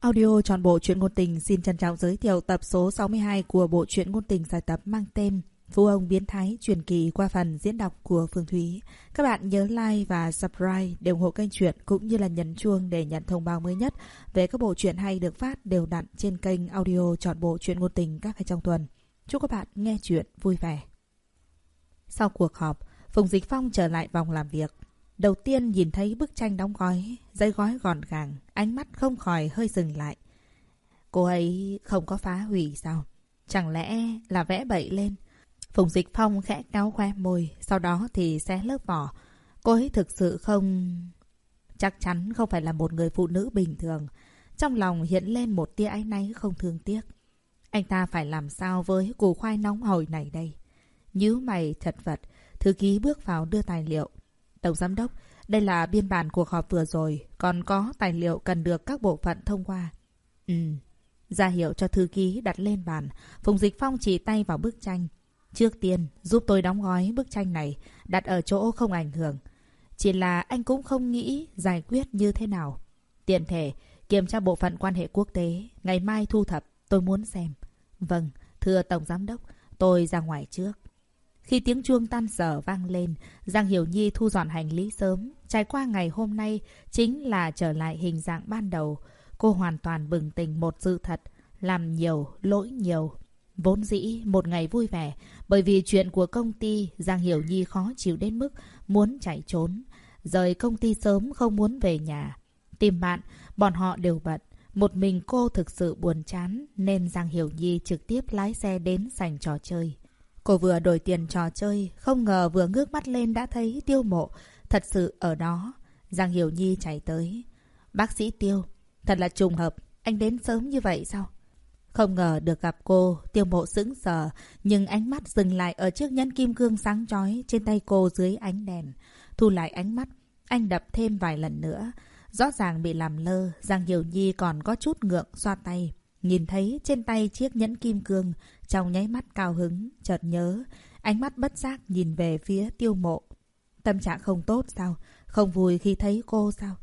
Audio trọn bộ truyện ngôn tình xin trân trọng giới thiệu tập số 62 của bộ truyện ngôn tình giải tập mang tên Phu ông biến thái truyền kỳ qua phần diễn đọc của Phương Thúy. Các bạn nhớ like và subscribe để ủng hộ kênh truyện cũng như là nhấn chuông để nhận thông báo mới nhất về các bộ truyện hay được phát đều đặn trên kênh audio trọn bộ truyện ngôn tình các ngày trong tuần. Chúc các bạn nghe truyện vui vẻ. Sau cuộc họp, Phùng Dịch Phong trở lại vòng làm việc. Đầu tiên nhìn thấy bức tranh đóng gói, giấy gói gọn gàng, ánh mắt không khỏi hơi dừng lại. Cô ấy không có phá hủy sao? Chẳng lẽ là vẽ bậy lên? Phùng Dịch Phong khẽ kéo khoe môi, sau đó thì xé lớp vỏ. Cô ấy thực sự không... Chắc chắn không phải là một người phụ nữ bình thường. Trong lòng hiện lên một tia áy náy không thương tiếc. Anh ta phải làm sao với củ khoai nóng hổi này đây? Nhíu mày thật vật, thư ký bước vào đưa tài liệu. Tổng Giám Đốc, đây là biên bản cuộc họp vừa rồi, còn có tài liệu cần được các bộ phận thông qua. Ừ, ra hiệu cho thư ký đặt lên bàn, Phùng Dịch Phong chỉ tay vào bức tranh. Trước tiên, giúp tôi đóng gói bức tranh này, đặt ở chỗ không ảnh hưởng. Chỉ là anh cũng không nghĩ giải quyết như thế nào. Tiện thể, kiểm tra bộ phận quan hệ quốc tế, ngày mai thu thập, tôi muốn xem. Vâng, thưa Tổng Giám Đốc, tôi ra ngoài trước. Khi tiếng chuông tan sở vang lên, Giang Hiểu Nhi thu dọn hành lý sớm. Trải qua ngày hôm nay chính là trở lại hình dạng ban đầu. Cô hoàn toàn bừng tỉnh một sự thật, làm nhiều, lỗi nhiều. Vốn dĩ một ngày vui vẻ, bởi vì chuyện của công ty Giang Hiểu Nhi khó chịu đến mức muốn chạy trốn. Rời công ty sớm không muốn về nhà. Tìm bạn, bọn họ đều bận. Một mình cô thực sự buồn chán nên Giang Hiểu Nhi trực tiếp lái xe đến sảnh trò chơi. Cô vừa đổi tiền trò chơi, không ngờ vừa ngước mắt lên đã thấy tiêu mộ, thật sự ở đó. Giang Hiểu Nhi chạy tới. Bác sĩ tiêu, thật là trùng hợp, anh đến sớm như vậy sao? Không ngờ được gặp cô, tiêu mộ sững sờ, nhưng ánh mắt dừng lại ở chiếc nhẫn kim cương sáng chói trên tay cô dưới ánh đèn. Thu lại ánh mắt, anh đập thêm vài lần nữa. Rõ ràng bị làm lơ, Giang Hiểu Nhi còn có chút ngượng xoa tay. Nhìn thấy trên tay chiếc nhẫn kim cương, trong nháy mắt cao hứng, chợt nhớ, ánh mắt bất giác nhìn về phía tiêu mộ. Tâm trạng không tốt sao? Không vui khi thấy cô sao?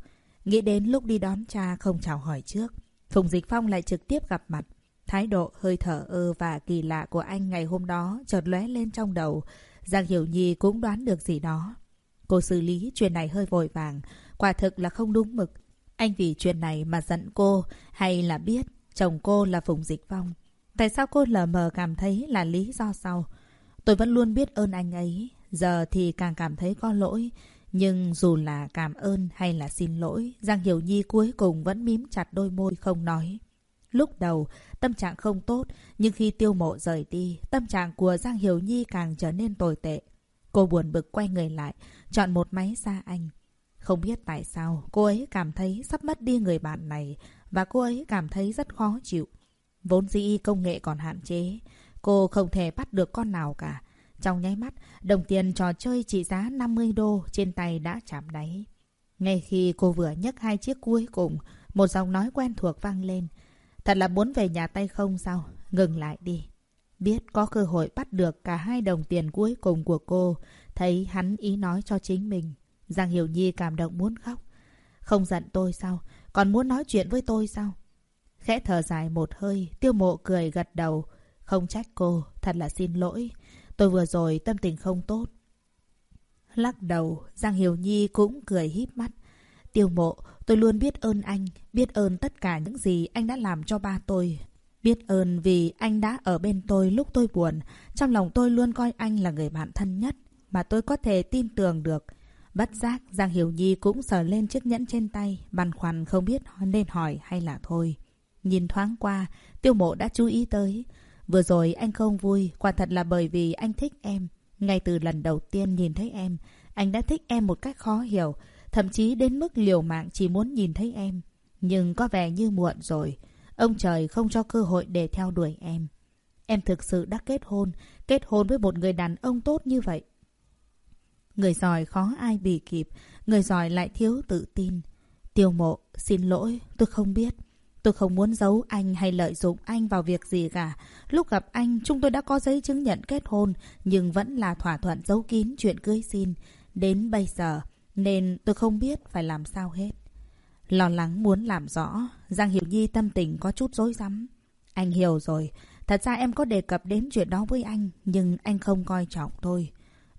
Nghĩ đến lúc đi đón cha không chào hỏi trước. Phùng Dịch Phong lại trực tiếp gặp mặt. Thái độ hơi thở ơ và kỳ lạ của anh ngày hôm đó chợt lóe lên trong đầu. Giang Hiểu Nhi cũng đoán được gì đó. Cô xử lý chuyện này hơi vội vàng. Quả thực là không đúng mực. Anh vì chuyện này mà giận cô hay là biết chồng cô là Phùng Dịch Phong. Tại sao cô lờ mờ cảm thấy là lý do sau? Tôi vẫn luôn biết ơn anh ấy. Giờ thì càng cảm thấy có lỗi. Nhưng dù là cảm ơn hay là xin lỗi, Giang Hiểu Nhi cuối cùng vẫn mím chặt đôi môi không nói. Lúc đầu, tâm trạng không tốt, nhưng khi tiêu mộ rời đi, tâm trạng của Giang Hiểu Nhi càng trở nên tồi tệ. Cô buồn bực quay người lại, chọn một máy xa anh. Không biết tại sao, cô ấy cảm thấy sắp mất đi người bạn này và cô ấy cảm thấy rất khó chịu. Vốn dĩ công nghệ còn hạn chế, cô không thể bắt được con nào cả. Trong nháy mắt, đồng tiền trò chơi trị giá 50 đô trên tay đã chạm đáy. Ngay khi cô vừa nhấc hai chiếc cuối cùng, một giọng nói quen thuộc vang lên. Thật là muốn về nhà tay không sao? Ngừng lại đi. Biết có cơ hội bắt được cả hai đồng tiền cuối cùng của cô, thấy hắn ý nói cho chính mình. Giang Hiểu Nhi cảm động muốn khóc. Không giận tôi sao? Còn muốn nói chuyện với tôi sao? Khẽ thở dài một hơi, tiêu mộ cười gật đầu. Không trách cô, thật là xin lỗi. Tôi vừa rồi tâm tình không tốt. Lắc đầu, Giang Hiểu Nhi cũng cười híp mắt. Tiêu mộ, tôi luôn biết ơn anh, biết ơn tất cả những gì anh đã làm cho ba tôi. Biết ơn vì anh đã ở bên tôi lúc tôi buồn. Trong lòng tôi luôn coi anh là người bạn thân nhất mà tôi có thể tin tưởng được. Bất giác, Giang Hiểu Nhi cũng sờ lên chiếc nhẫn trên tay, băn khoăn không biết nên hỏi hay là thôi. Nhìn thoáng qua, tiêu mộ đã chú ý tới. Vừa rồi anh không vui, quả thật là bởi vì anh thích em. Ngay từ lần đầu tiên nhìn thấy em, anh đã thích em một cách khó hiểu, thậm chí đến mức liều mạng chỉ muốn nhìn thấy em. Nhưng có vẻ như muộn rồi. Ông trời không cho cơ hội để theo đuổi em. Em thực sự đã kết hôn, kết hôn với một người đàn ông tốt như vậy. Người giỏi khó ai bị kịp, người giỏi lại thiếu tự tin. Tiêu mộ, xin lỗi, tôi không biết. Tôi không muốn giấu anh hay lợi dụng anh vào việc gì cả. Lúc gặp anh, chúng tôi đã có giấy chứng nhận kết hôn, nhưng vẫn là thỏa thuận giấu kín chuyện cưới xin. Đến bây giờ, nên tôi không biết phải làm sao hết. Lo lắng muốn làm rõ, Giang Hiểu Nhi tâm tình có chút rối rắm. Anh hiểu rồi, thật ra em có đề cập đến chuyện đó với anh, nhưng anh không coi trọng thôi.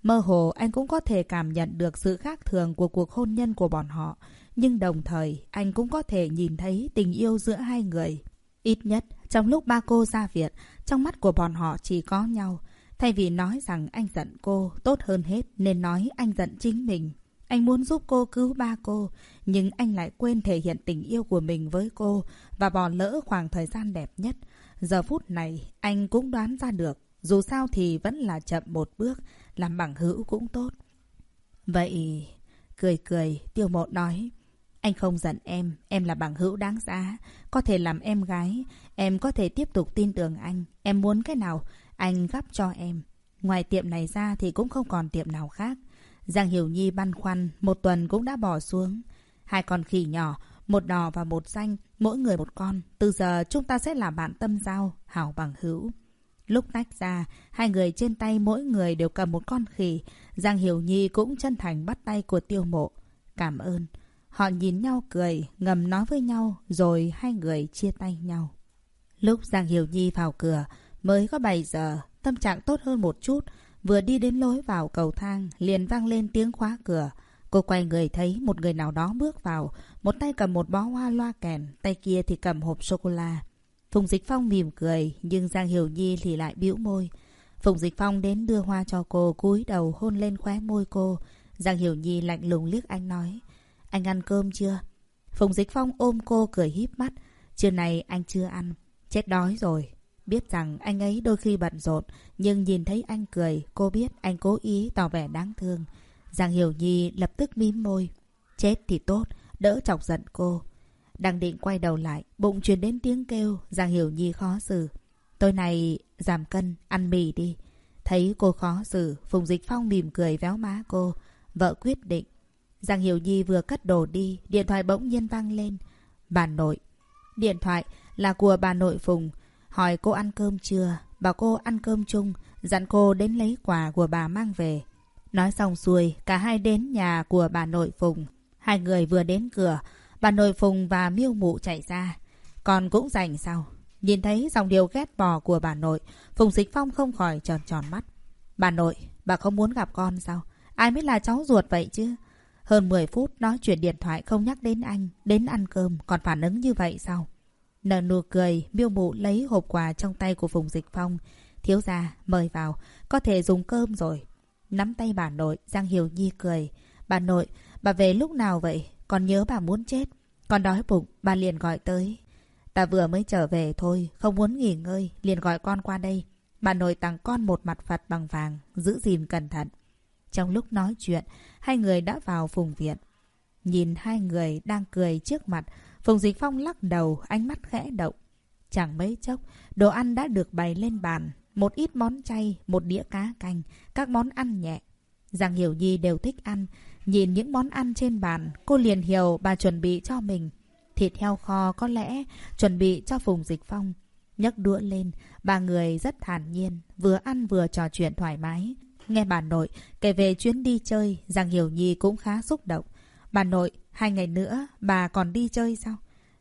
Mơ hồ anh cũng có thể cảm nhận được sự khác thường của cuộc hôn nhân của bọn họ, nhưng đồng thời anh cũng có thể nhìn thấy tình yêu giữa hai người. Ít nhất, trong lúc ba cô ra viện, trong mắt của bọn họ chỉ có nhau. Thay vì nói rằng anh giận cô, tốt hơn hết nên nói anh giận chính mình. Anh muốn giúp cô cứu ba cô, nhưng anh lại quên thể hiện tình yêu của mình với cô và bỏ lỡ khoảng thời gian đẹp nhất. Giờ phút này, anh cũng đoán ra được, dù sao thì vẫn là chậm một bước, làm bằng hữu cũng tốt. Vậy... Cười cười, tiêu mộ nói. Anh không giận em, em là bằng hữu đáng giá. Có thể làm em gái, em có thể tiếp tục tin tưởng anh. Em muốn cái nào, anh gắp cho em. Ngoài tiệm này ra thì cũng không còn tiệm nào khác. Giang Hiểu Nhi băn khoăn, một tuần cũng đã bỏ xuống. Hai con khỉ nhỏ, một đỏ và một xanh, mỗi người một con. Từ giờ chúng ta sẽ là bạn tâm giao, hảo bằng hữu. Lúc tách ra, hai người trên tay mỗi người đều cầm một con khỉ. Giang Hiểu Nhi cũng chân thành bắt tay của tiêu mộ. Cảm ơn. Họ nhìn nhau cười, ngầm nói với nhau, rồi hai người chia tay nhau. Lúc Giang Hiểu Nhi vào cửa, mới có 7 giờ, tâm trạng tốt hơn một chút. Vừa đi đến lối vào cầu thang, liền vang lên tiếng khóa cửa. Cô quay người thấy một người nào đó bước vào, một tay cầm một bó hoa loa kèn, tay kia thì cầm hộp sô-cô-la. Phùng Dịch Phong mỉm cười, nhưng Giang Hiểu Nhi thì lại bĩu môi. Phùng Dịch Phong đến đưa hoa cho cô, cúi đầu hôn lên khóe môi cô. Giang Hiểu Nhi lạnh lùng liếc anh nói, anh ăn cơm chưa? Phùng Dịch Phong ôm cô cười híp mắt, trưa này anh chưa ăn, chết đói rồi. Biết rằng anh ấy đôi khi bận rộn, nhưng nhìn thấy anh cười, cô biết anh cố ý tỏ vẻ đáng thương. Giang Hiểu Nhi lập tức mím môi. Chết thì tốt, đỡ chọc giận cô. Đang định quay đầu lại, bụng truyền đến tiếng kêu, Giang Hiểu Nhi khó xử. Tối nay giảm cân, ăn mì đi. Thấy cô khó xử, Phùng Dịch Phong mỉm cười véo má cô. Vợ quyết định. Giang Hiểu Nhi vừa cất đồ đi, điện thoại bỗng nhiên vang lên. Bà nội. Điện thoại là của bà nội Phùng. Hỏi cô ăn cơm chưa? Bảo cô ăn cơm chung, dặn cô đến lấy quà của bà mang về. Nói xong xuôi, cả hai đến nhà của bà nội Phùng. Hai người vừa đến cửa, bà nội Phùng và miêu mụ chạy ra. Còn cũng rảnh sao? Nhìn thấy dòng điều ghét bỏ của bà nội, Phùng Dịch Phong không khỏi tròn tròn mắt. Bà nội, bà không muốn gặp con sao? Ai mới là cháu ruột vậy chứ? Hơn 10 phút nói chuyện điện thoại không nhắc đến anh, đến ăn cơm, còn phản ứng như vậy sao? Nở nụ cười, miêu mụ lấy hộp quà trong tay của Phùng Dịch Phong. Thiếu gia, mời vào, có thể dùng cơm rồi. Nắm tay bà nội, Giang Hiểu Nhi cười. Bà nội, bà về lúc nào vậy? Còn nhớ bà muốn chết. Còn đói bụng, bà liền gọi tới. Ta vừa mới trở về thôi, không muốn nghỉ ngơi, liền gọi con qua đây. Bà nội tặng con một mặt Phật bằng vàng, giữ gìn cẩn thận. Trong lúc nói chuyện, hai người đã vào phùng viện. Nhìn hai người đang cười trước mặt, Phùng Dịch Phong lắc đầu, ánh mắt khẽ động. Chẳng mấy chốc, đồ ăn đã được bày lên bàn. Một ít món chay, một đĩa cá canh, các món ăn nhẹ. Giang Hiểu Nhi đều thích ăn. Nhìn những món ăn trên bàn, cô liền hiểu bà chuẩn bị cho mình. Thịt heo kho có lẽ chuẩn bị cho Phùng Dịch Phong. nhấc đũa lên, ba người rất thản nhiên, vừa ăn vừa trò chuyện thoải mái. Nghe bà nội kể về chuyến đi chơi, Giang Hiểu Nhi cũng khá xúc động. Bà nội, hai ngày nữa bà còn đi chơi sao?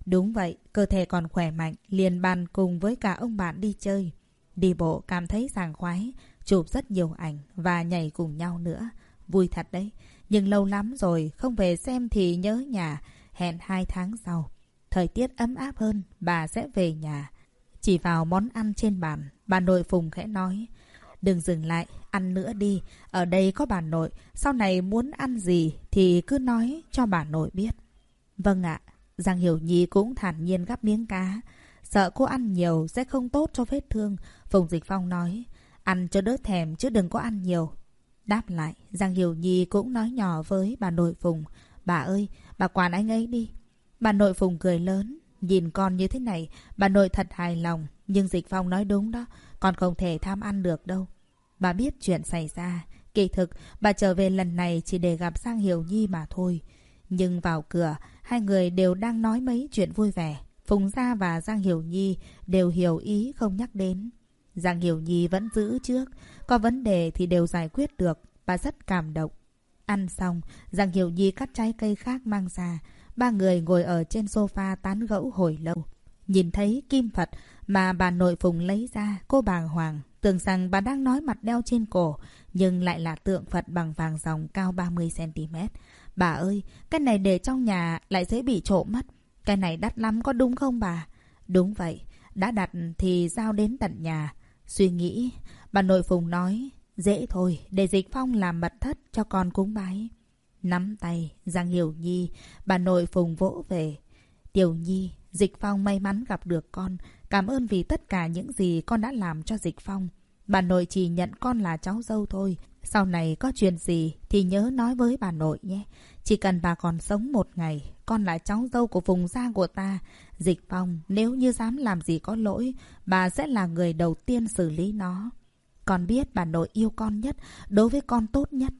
Đúng vậy, cơ thể còn khỏe mạnh, liền bàn cùng với cả ông bạn đi chơi. Đi bộ cảm thấy sảng khoái, chụp rất nhiều ảnh và nhảy cùng nhau nữa. Vui thật đấy. Nhưng lâu lắm rồi, không về xem thì nhớ nhà. Hẹn hai tháng sau. Thời tiết ấm áp hơn, bà sẽ về nhà. Chỉ vào món ăn trên bàn, bà nội Phùng khẽ nói. Đừng dừng lại, ăn nữa đi. Ở đây có bà nội, sau này muốn ăn gì thì cứ nói cho bà nội biết. Vâng ạ, Giang Hiểu Nhi cũng thản nhiên gắp miếng cá. Sợ cô ăn nhiều sẽ không tốt cho vết thương. Phùng Dịch Phong nói, ăn cho đỡ thèm chứ đừng có ăn nhiều. Đáp lại, Giang Hiểu Nhi cũng nói nhỏ với bà nội Phùng. Bà ơi, bà quản anh ấy đi. Bà nội Phùng cười lớn. Nhìn con như thế này, bà nội thật hài lòng. Nhưng Dịch Phong nói đúng đó, con không thể tham ăn được đâu. Bà biết chuyện xảy ra. Kỳ thực, bà trở về lần này chỉ để gặp Giang Hiểu Nhi mà thôi. Nhưng vào cửa, hai người đều đang nói mấy chuyện vui vẻ. Phùng Gia và Giang Hiểu Nhi đều hiểu ý không nhắc đến. Giang Hiểu Nhi vẫn giữ trước, có vấn đề thì đều giải quyết được, bà rất cảm động. Ăn xong, Giang Hiểu Nhi cắt trái cây khác mang ra. ba người ngồi ở trên sofa tán gẫu hồi lâu. Nhìn thấy kim Phật mà bà nội Phùng lấy ra, cô bàng hoàng, tưởng rằng bà đang nói mặt đeo trên cổ, nhưng lại là tượng Phật bằng vàng dòng cao 30cm. Bà ơi, cái này để trong nhà lại dễ bị trộm mất. Cái này đắt lắm có đúng không bà? Đúng vậy, đã đặt thì giao đến tận nhà. Suy nghĩ, bà nội Phùng nói, dễ thôi, để Dịch Phong làm mật thất cho con cúng bái. Nắm tay, Giang Hiểu Nhi, bà nội Phùng vỗ về. Tiểu Nhi, Dịch Phong may mắn gặp được con. Cảm ơn vì tất cả những gì con đã làm cho Dịch Phong. Bà nội chỉ nhận con là cháu dâu thôi. Sau này có chuyện gì thì nhớ nói với bà nội nhé. Chỉ cần bà còn sống một ngày, con là cháu dâu của vùng gia của ta. Dịch Phong, nếu như dám làm gì có lỗi, bà sẽ là người đầu tiên xử lý nó. Con biết bà nội yêu con nhất, đối với con tốt nhất.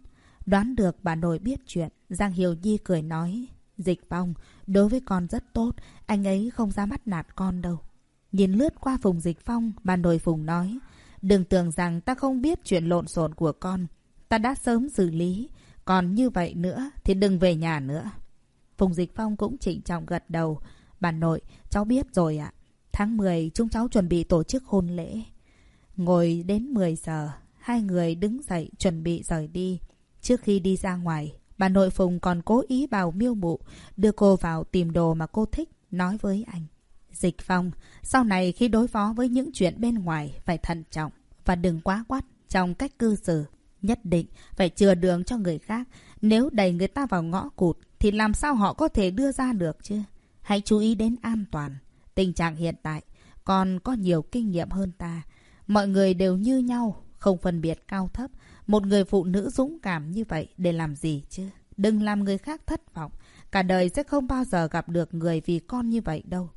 Đoán được bà nội biết chuyện, Giang Hiểu Nhi cười nói. Dịch Phong, đối với con rất tốt, anh ấy không dám bắt nạt con đâu. Nhìn lướt qua Phùng Dịch Phong, bà nội Phùng nói. Đừng tưởng rằng ta không biết chuyện lộn xộn của con. Ta đã sớm xử lý. Còn như vậy nữa thì đừng về nhà nữa. Phùng Dịch Phong cũng trịnh trọng gật đầu. Bà nội, cháu biết rồi ạ. Tháng 10 chúng cháu chuẩn bị tổ chức hôn lễ. Ngồi đến 10 giờ, hai người đứng dậy chuẩn bị rời đi. Trước khi đi ra ngoài, bà nội Phùng còn cố ý bảo miêu mụ đưa cô vào tìm đồ mà cô thích, nói với anh. Dịch Phong, sau này khi đối phó với những chuyện bên ngoài phải thận trọng và đừng quá quát trong cách cư xử. Nhất định phải chừa đường cho người khác. Nếu đẩy người ta vào ngõ cụt thì làm sao họ có thể đưa ra được chứ? Hãy chú ý đến an toàn. Tình trạng hiện tại còn có nhiều kinh nghiệm hơn ta. Mọi người đều như nhau, không phân biệt cao thấp. Một người phụ nữ dũng cảm như vậy để làm gì chứ? Đừng làm người khác thất vọng. Cả đời sẽ không bao giờ gặp được người vì con như vậy đâu.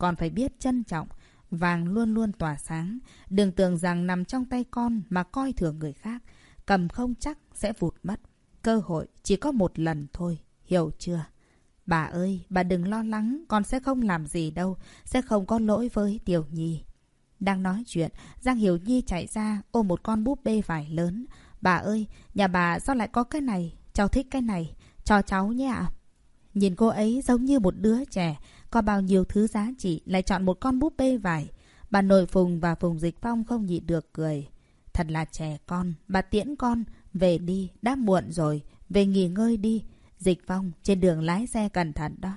Con phải biết trân trọng. Vàng luôn luôn tỏa sáng. Đừng tưởng rằng nằm trong tay con mà coi thường người khác. Cầm không chắc sẽ vụt mất. Cơ hội chỉ có một lần thôi. Hiểu chưa? Bà ơi, bà đừng lo lắng. Con sẽ không làm gì đâu. Sẽ không có lỗi với Tiểu Nhi. Đang nói chuyện, Giang Hiểu Nhi chạy ra ôm một con búp bê vải lớn. Bà ơi, nhà bà sao lại có cái này? Cháu thích cái này. Cho cháu nhé ạ. Nhìn cô ấy giống như một đứa trẻ. Có bao nhiêu thứ giá trị lại chọn một con búp bê vải. Bà nội Phùng và Phùng Dịch Phong không nhịn được cười. Thật là trẻ con. Bà tiễn con. Về đi. Đã muộn rồi. Về nghỉ ngơi đi. Dịch Phong trên đường lái xe cẩn thận đó.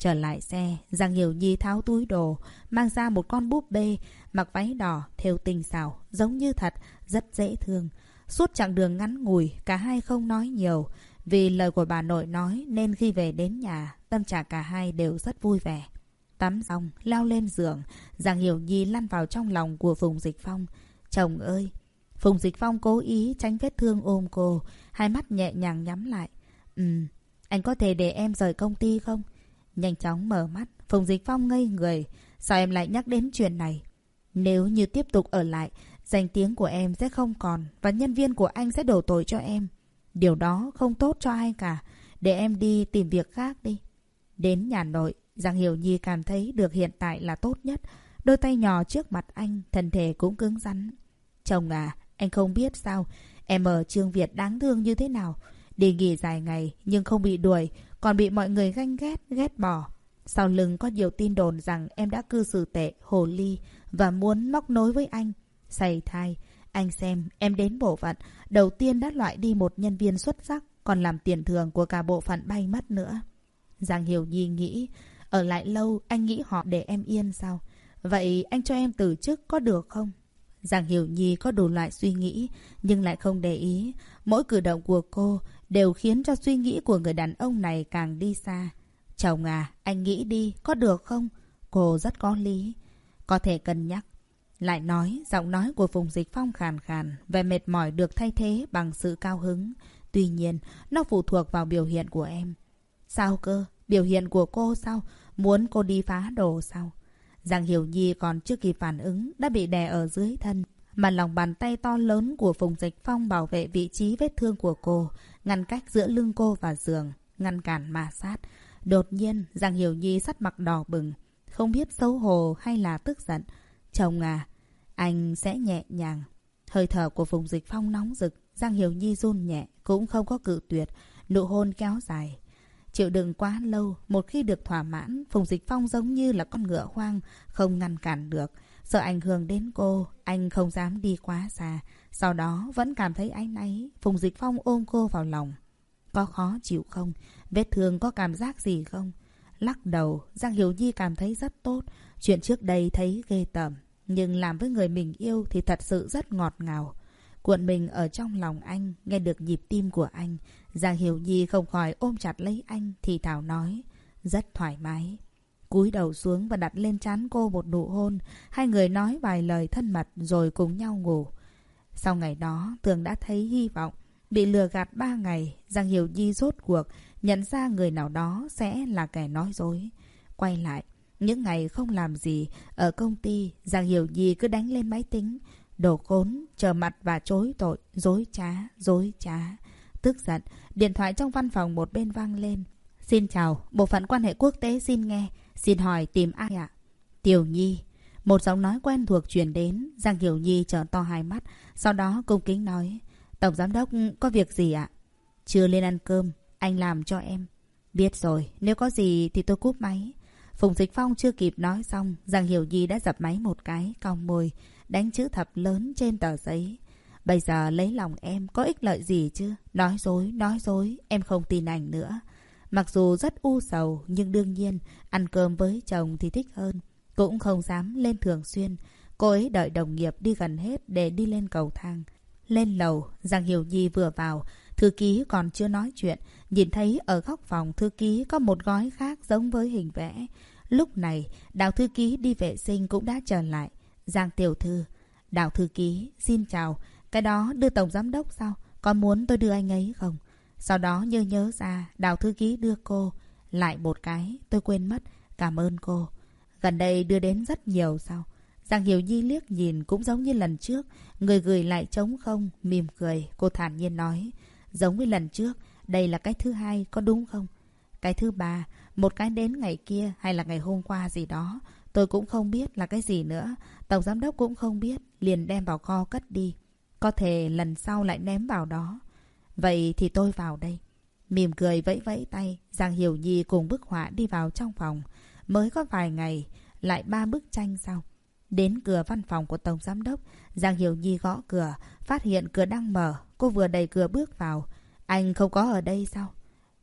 Trở lại xe, Giang Hiểu Nhi tháo túi đồ, mang ra một con búp bê, mặc váy đỏ, theo tinh xảo, giống như thật, rất dễ thương. Suốt chặng đường ngắn ngủi, cả hai không nói nhiều. Vì lời của bà nội nói nên khi về đến nhà, tâm trạng cả hai đều rất vui vẻ. Tắm xong, leo lên giường, Giang Hiểu Nhi lăn vào trong lòng của Phùng Dịch Phong. Chồng ơi! Phùng Dịch Phong cố ý tránh vết thương ôm cô, hai mắt nhẹ nhàng nhắm lại. Ừ, anh có thể để em rời công ty không? Nhanh chóng mở mắt, Phùng Dịch Phong ngây người. Sao em lại nhắc đến chuyện này? Nếu như tiếp tục ở lại, danh tiếng của em sẽ không còn và nhân viên của anh sẽ đổ tội cho em. Điều đó không tốt cho ai cả. Để em đi tìm việc khác đi. Đến nhà nội, Giang Hiểu Nhi cảm thấy được hiện tại là tốt nhất. Đôi tay nhỏ trước mặt anh, thân thể cũng cứng rắn. Chồng à, anh không biết sao. Em ở Trương Việt đáng thương như thế nào. Đi nghỉ dài ngày nhưng không bị đuổi, còn bị mọi người ganh ghét, ghét bỏ. Sau lưng có nhiều tin đồn rằng em đã cư xử tệ, hồ ly và muốn móc nối với anh. Xảy thai, anh xem, em đến bộ phận, đầu tiên đã loại đi một nhân viên xuất sắc, còn làm tiền thường của cả bộ phận bay mất nữa. Giang Hiểu Nhi nghĩ, ở lại lâu anh nghĩ họ để em yên sao? Vậy anh cho em từ chức có được không? Giang Hiểu Nhi có đủ loại suy nghĩ, nhưng lại không để ý. Mỗi cử động của cô đều khiến cho suy nghĩ của người đàn ông này càng đi xa. Chồng à, anh nghĩ đi, có được không? Cô rất có lý. Có thể cân nhắc. Lại nói, giọng nói của Phùng Dịch Phong khàn khàn, về mệt mỏi được thay thế bằng sự cao hứng. Tuy nhiên, nó phụ thuộc vào biểu hiện của em. Sao cơ? Biểu hiện của cô sao? Muốn cô đi phá đồ sao? Giang Hiểu Nhi còn chưa kịp phản ứng, đã bị đè ở dưới thân. Mà lòng bàn tay to lớn của Phùng Dịch Phong bảo vệ vị trí vết thương của cô, ngăn cách giữa lưng cô và giường, ngăn cản ma sát. Đột nhiên, Giang Hiểu Nhi sắt mặt đỏ bừng, không biết xấu hổ hay là tức giận. Chồng à, anh sẽ nhẹ nhàng. Hơi thở của Phùng Dịch Phong nóng rực, Giang Hiểu Nhi run nhẹ, cũng không có cự tuyệt, nụ hôn kéo dài. Chịu đựng quá lâu, một khi được thỏa mãn, Phùng Dịch Phong giống như là con ngựa hoang, không ngăn cản được. Sợ ảnh hưởng đến cô, anh không dám đi quá xa. Sau đó vẫn cảm thấy anh ấy, Phùng Dịch Phong ôm cô vào lòng. Có khó chịu không? Vết thương có cảm giác gì không? Lắc đầu, Giang Hiểu Nhi cảm thấy rất tốt. Chuyện trước đây thấy ghê tởm. Nhưng làm với người mình yêu thì thật sự rất ngọt ngào. Cuộn mình ở trong lòng anh, nghe được nhịp tim của anh. Giang Hiểu Nhi không khỏi ôm chặt lấy anh, thì thảo nói. Rất thoải mái. Cúi đầu xuống và đặt lên trán cô một nụ hôn. Hai người nói vài lời thân mật rồi cùng nhau ngủ. Sau ngày đó, Tường đã thấy hy vọng. Bị lừa gạt ba ngày, Giang Hiểu Nhi rốt cuộc, nhận ra người nào đó sẽ là kẻ nói dối. Quay lại, những ngày không làm gì, ở công ty, Giang Hiểu Nhi cứ đánh lên máy tính. Đồ khốn, trở mặt và chối tội, dối trá, dối trá. Tức giận, điện thoại trong văn phòng một bên vang lên. Xin chào, bộ phận quan hệ quốc tế xin nghe. Xin hỏi tìm ai ạ? Tiểu Nhi. Một giọng nói quen thuộc truyền đến, Giang Hiểu Nhi trợn to hai mắt, sau đó cung kính nói. Tổng giám đốc có việc gì ạ? Chưa lên ăn cơm, anh làm cho em. Biết rồi, nếu có gì thì tôi cúp máy. Phùng Dịch Phong chưa kịp nói xong, Giang Hiểu Nhi đã dập máy một cái, cong môi, đánh chữ thập lớn trên tờ giấy. Bây giờ lấy lòng em có ích lợi gì chứ? Nói dối, nói dối, em không tin ảnh nữa. Mặc dù rất u sầu, nhưng đương nhiên, ăn cơm với chồng thì thích hơn. Cũng không dám lên thường xuyên. Cô ấy đợi đồng nghiệp đi gần hết để đi lên cầu thang. Lên lầu, Giang Hiểu Nhi vừa vào, thư ký còn chưa nói chuyện. Nhìn thấy ở góc phòng thư ký có một gói khác giống với hình vẽ. Lúc này, đào thư ký đi vệ sinh cũng đã trở lại. Giang tiểu thư. Đào thư ký, xin chào. Cái đó đưa tổng giám đốc sao? Có muốn tôi đưa anh ấy không? Sau đó như nhớ ra, đào thư ký đưa cô. Lại một cái, tôi quên mất. Cảm ơn cô. Gần đây đưa đến rất nhiều sao? Giang Hiểu Nhi liếc nhìn cũng giống như lần trước. Người gửi lại trống không, mỉm cười. Cô thản nhiên nói. Giống như lần trước, đây là cái thứ hai, có đúng không? Cái thứ ba, một cái đến ngày kia hay là ngày hôm qua gì đó. Tôi cũng không biết là cái gì nữa. Tổng giám đốc cũng không biết. Liền đem vào kho cất đi. Có thể lần sau lại ném vào đó. Vậy thì tôi vào đây. Mỉm cười vẫy vẫy tay. Giang Hiểu Nhi cùng bức họa đi vào trong phòng. Mới có vài ngày, lại ba bức tranh sau. Đến cửa văn phòng của Tổng Giám Đốc, Giang Hiểu Nhi gõ cửa, phát hiện cửa đang mở. Cô vừa đẩy cửa bước vào. Anh không có ở đây sao?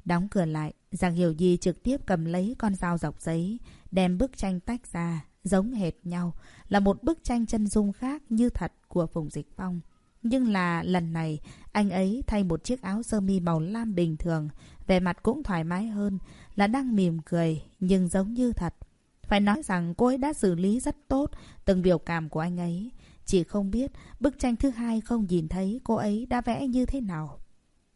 Đóng cửa lại, Giang Hiểu Nhi trực tiếp cầm lấy con dao dọc giấy, đem bức tranh tách ra, giống hệt nhau, là một bức tranh chân dung khác như thật của Phùng Dịch Phong. Nhưng là lần này, anh ấy thay một chiếc áo sơ mi màu lam bình thường, vẻ mặt cũng thoải mái hơn, là đang mỉm cười, nhưng giống như thật. Phải nói rằng cô ấy đã xử lý rất tốt từng biểu cảm của anh ấy. Chỉ không biết bức tranh thứ hai không nhìn thấy cô ấy đã vẽ như thế nào.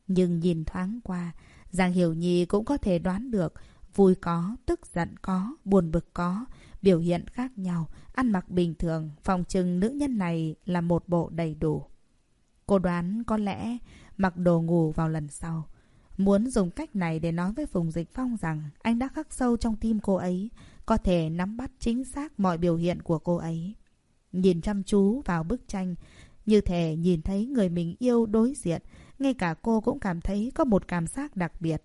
Nhưng nhìn thoáng qua, Giang Hiểu Nhi cũng có thể đoán được vui có, tức giận có, buồn bực có, biểu hiện khác nhau, ăn mặc bình thường, phòng trừng nữ nhân này là một bộ đầy đủ. Cô đoán có lẽ mặc đồ ngủ vào lần sau. Muốn dùng cách này để nói với Phùng Dịch Phong rằng anh đã khắc sâu trong tim cô ấy, có thể nắm bắt chính xác mọi biểu hiện của cô ấy. Nhìn chăm chú vào bức tranh, như thể nhìn thấy người mình yêu đối diện, ngay cả cô cũng cảm thấy có một cảm giác đặc biệt.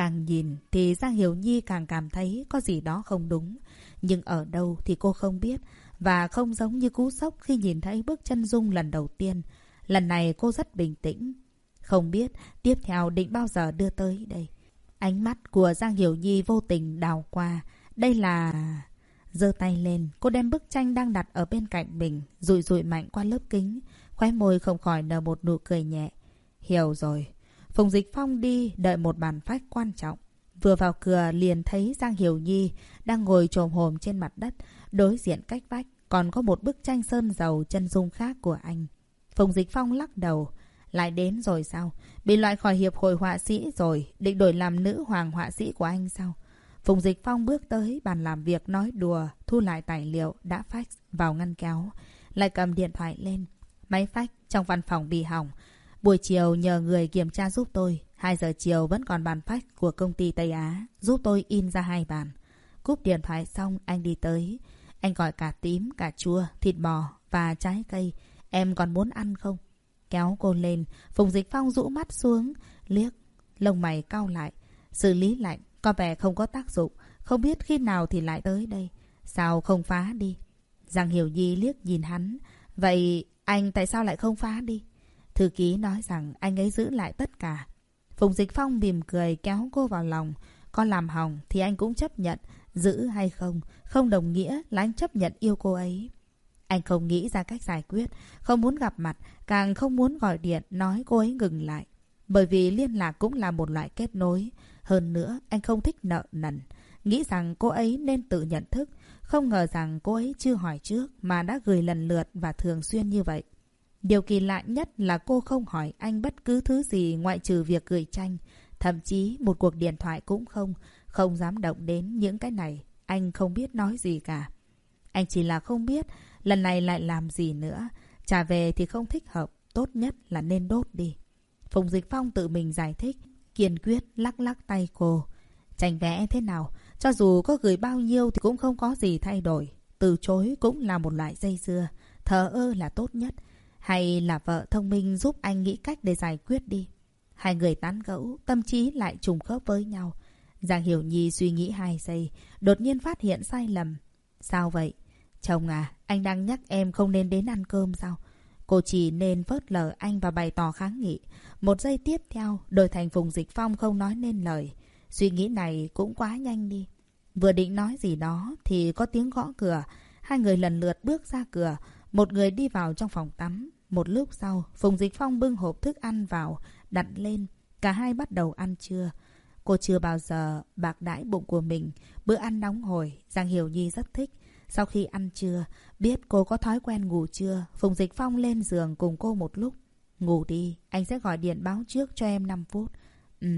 Càng nhìn thì Giang Hiểu Nhi càng cảm thấy có gì đó không đúng. Nhưng ở đâu thì cô không biết. Và không giống như cú sốc khi nhìn thấy bước chân dung lần đầu tiên. Lần này cô rất bình tĩnh. Không biết tiếp theo định bao giờ đưa tới đây. Ánh mắt của Giang Hiểu Nhi vô tình đào qua. Đây là... giơ tay lên, cô đem bức tranh đang đặt ở bên cạnh mình, rụi rụi mạnh qua lớp kính. Khóe môi không khỏi nở một nụ cười nhẹ. Hiểu rồi. Phùng Dịch Phong đi đợi một bàn phách quan trọng. Vừa vào cửa liền thấy Giang Hiểu Nhi đang ngồi trồm hồm trên mặt đất, đối diện cách vách. Còn có một bức tranh sơn dầu chân dung khác của anh. Phùng Dịch Phong lắc đầu. Lại đến rồi sao? Bị loại khỏi hiệp hội họa sĩ rồi, định đổi làm nữ hoàng họa sĩ của anh sao? Phùng Dịch Phong bước tới bàn làm việc nói đùa, thu lại tài liệu đã fax vào ngăn kéo. Lại cầm điện thoại lên. Máy fax trong văn phòng bị hỏng. Buổi chiều nhờ người kiểm tra giúp tôi. 2 giờ chiều vẫn còn bàn phách của công ty Tây Á, giúp tôi in ra hai bàn. Cúp điện thoại xong anh đi tới. Anh gọi cả tím, cả chua, thịt bò và trái cây. Em còn muốn ăn không? Kéo cô lên, Phùng Dịch Phong rũ mắt xuống, liếc, lông mày cau lại. Xử lý lạnh, có vẻ không có tác dụng. Không biết khi nào thì lại tới đây. Sao không phá đi? Giang Hiểu Nhi liếc nhìn hắn. Vậy anh tại sao lại không phá đi? Thư ký nói rằng anh ấy giữ lại tất cả. Phùng Dịch Phong mỉm cười kéo cô vào lòng. Có làm hỏng thì anh cũng chấp nhận. Giữ hay không, không đồng nghĩa là anh chấp nhận yêu cô ấy. Anh không nghĩ ra cách giải quyết, không muốn gặp mặt, càng không muốn gọi điện nói cô ấy ngừng lại. Bởi vì liên lạc cũng là một loại kết nối. Hơn nữa, anh không thích nợ nần. Nghĩ rằng cô ấy nên tự nhận thức. Không ngờ rằng cô ấy chưa hỏi trước mà đã gửi lần lượt và thường xuyên như vậy. Điều kỳ lạ nhất là cô không hỏi anh bất cứ thứ gì ngoại trừ việc gửi tranh. Thậm chí một cuộc điện thoại cũng không, không dám động đến những cái này. Anh không biết nói gì cả. Anh chỉ là không biết lần này lại làm gì nữa. Trả về thì không thích hợp, tốt nhất là nên đốt đi. Phùng Dịch Phong tự mình giải thích, kiên quyết lắc lắc tay cô. Tranh vẽ thế nào, cho dù có gửi bao nhiêu thì cũng không có gì thay đổi. Từ chối cũng là một loại dây dưa, thờ ơ là tốt nhất. Hay là vợ thông minh giúp anh nghĩ cách để giải quyết đi. Hai người tán gẫu, tâm trí lại trùng khớp với nhau. Giang Hiểu Nhi suy nghĩ hai giây, đột nhiên phát hiện sai lầm. Sao vậy? Chồng à, anh đang nhắc em không nên đến ăn cơm sao? Cô chỉ nên vớt lờ anh và bày tỏ kháng nghị. Một giây tiếp theo, đổi thành vùng Dịch Phong không nói nên lời. Suy nghĩ này cũng quá nhanh đi. Vừa định nói gì đó thì có tiếng gõ cửa. Hai người lần lượt bước ra cửa. Một người đi vào trong phòng tắm. Một lúc sau, Phùng Dịch Phong bưng hộp thức ăn vào, đặt lên. Cả hai bắt đầu ăn trưa. Cô chưa bao giờ bạc đãi bụng của mình. Bữa ăn nóng hổi, Giang Hiểu Nhi rất thích. Sau khi ăn trưa, biết cô có thói quen ngủ trưa, Phùng Dịch Phong lên giường cùng cô một lúc. Ngủ đi, anh sẽ gọi điện báo trước cho em 5 phút. Ừ,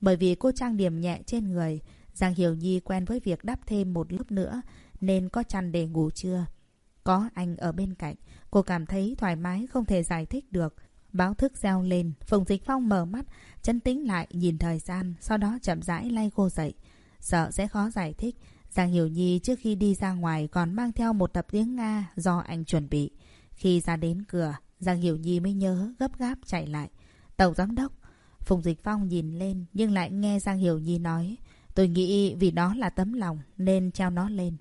bởi vì cô trang điểm nhẹ trên người, Giang Hiểu Nhi quen với việc đắp thêm một lớp nữa, nên có chăn để ngủ trưa. Có anh ở bên cạnh, cô cảm thấy thoải mái không thể giải thích được. Báo thức reo lên, Phùng Dịch Phong mở mắt, chân tĩnh lại nhìn thời gian, sau đó chậm rãi lay cô dậy. Sợ sẽ khó giải thích, Giang Hiểu Nhi trước khi đi ra ngoài còn mang theo một tập tiếng Nga do anh chuẩn bị. Khi ra đến cửa, Giang Hiểu Nhi mới nhớ gấp gáp chạy lại. Tổng giám đốc. Phùng Dịch Phong nhìn lên nhưng lại nghe Giang Hiểu Nhi nói. Tôi nghĩ vì đó là tấm lòng nên treo nó lên.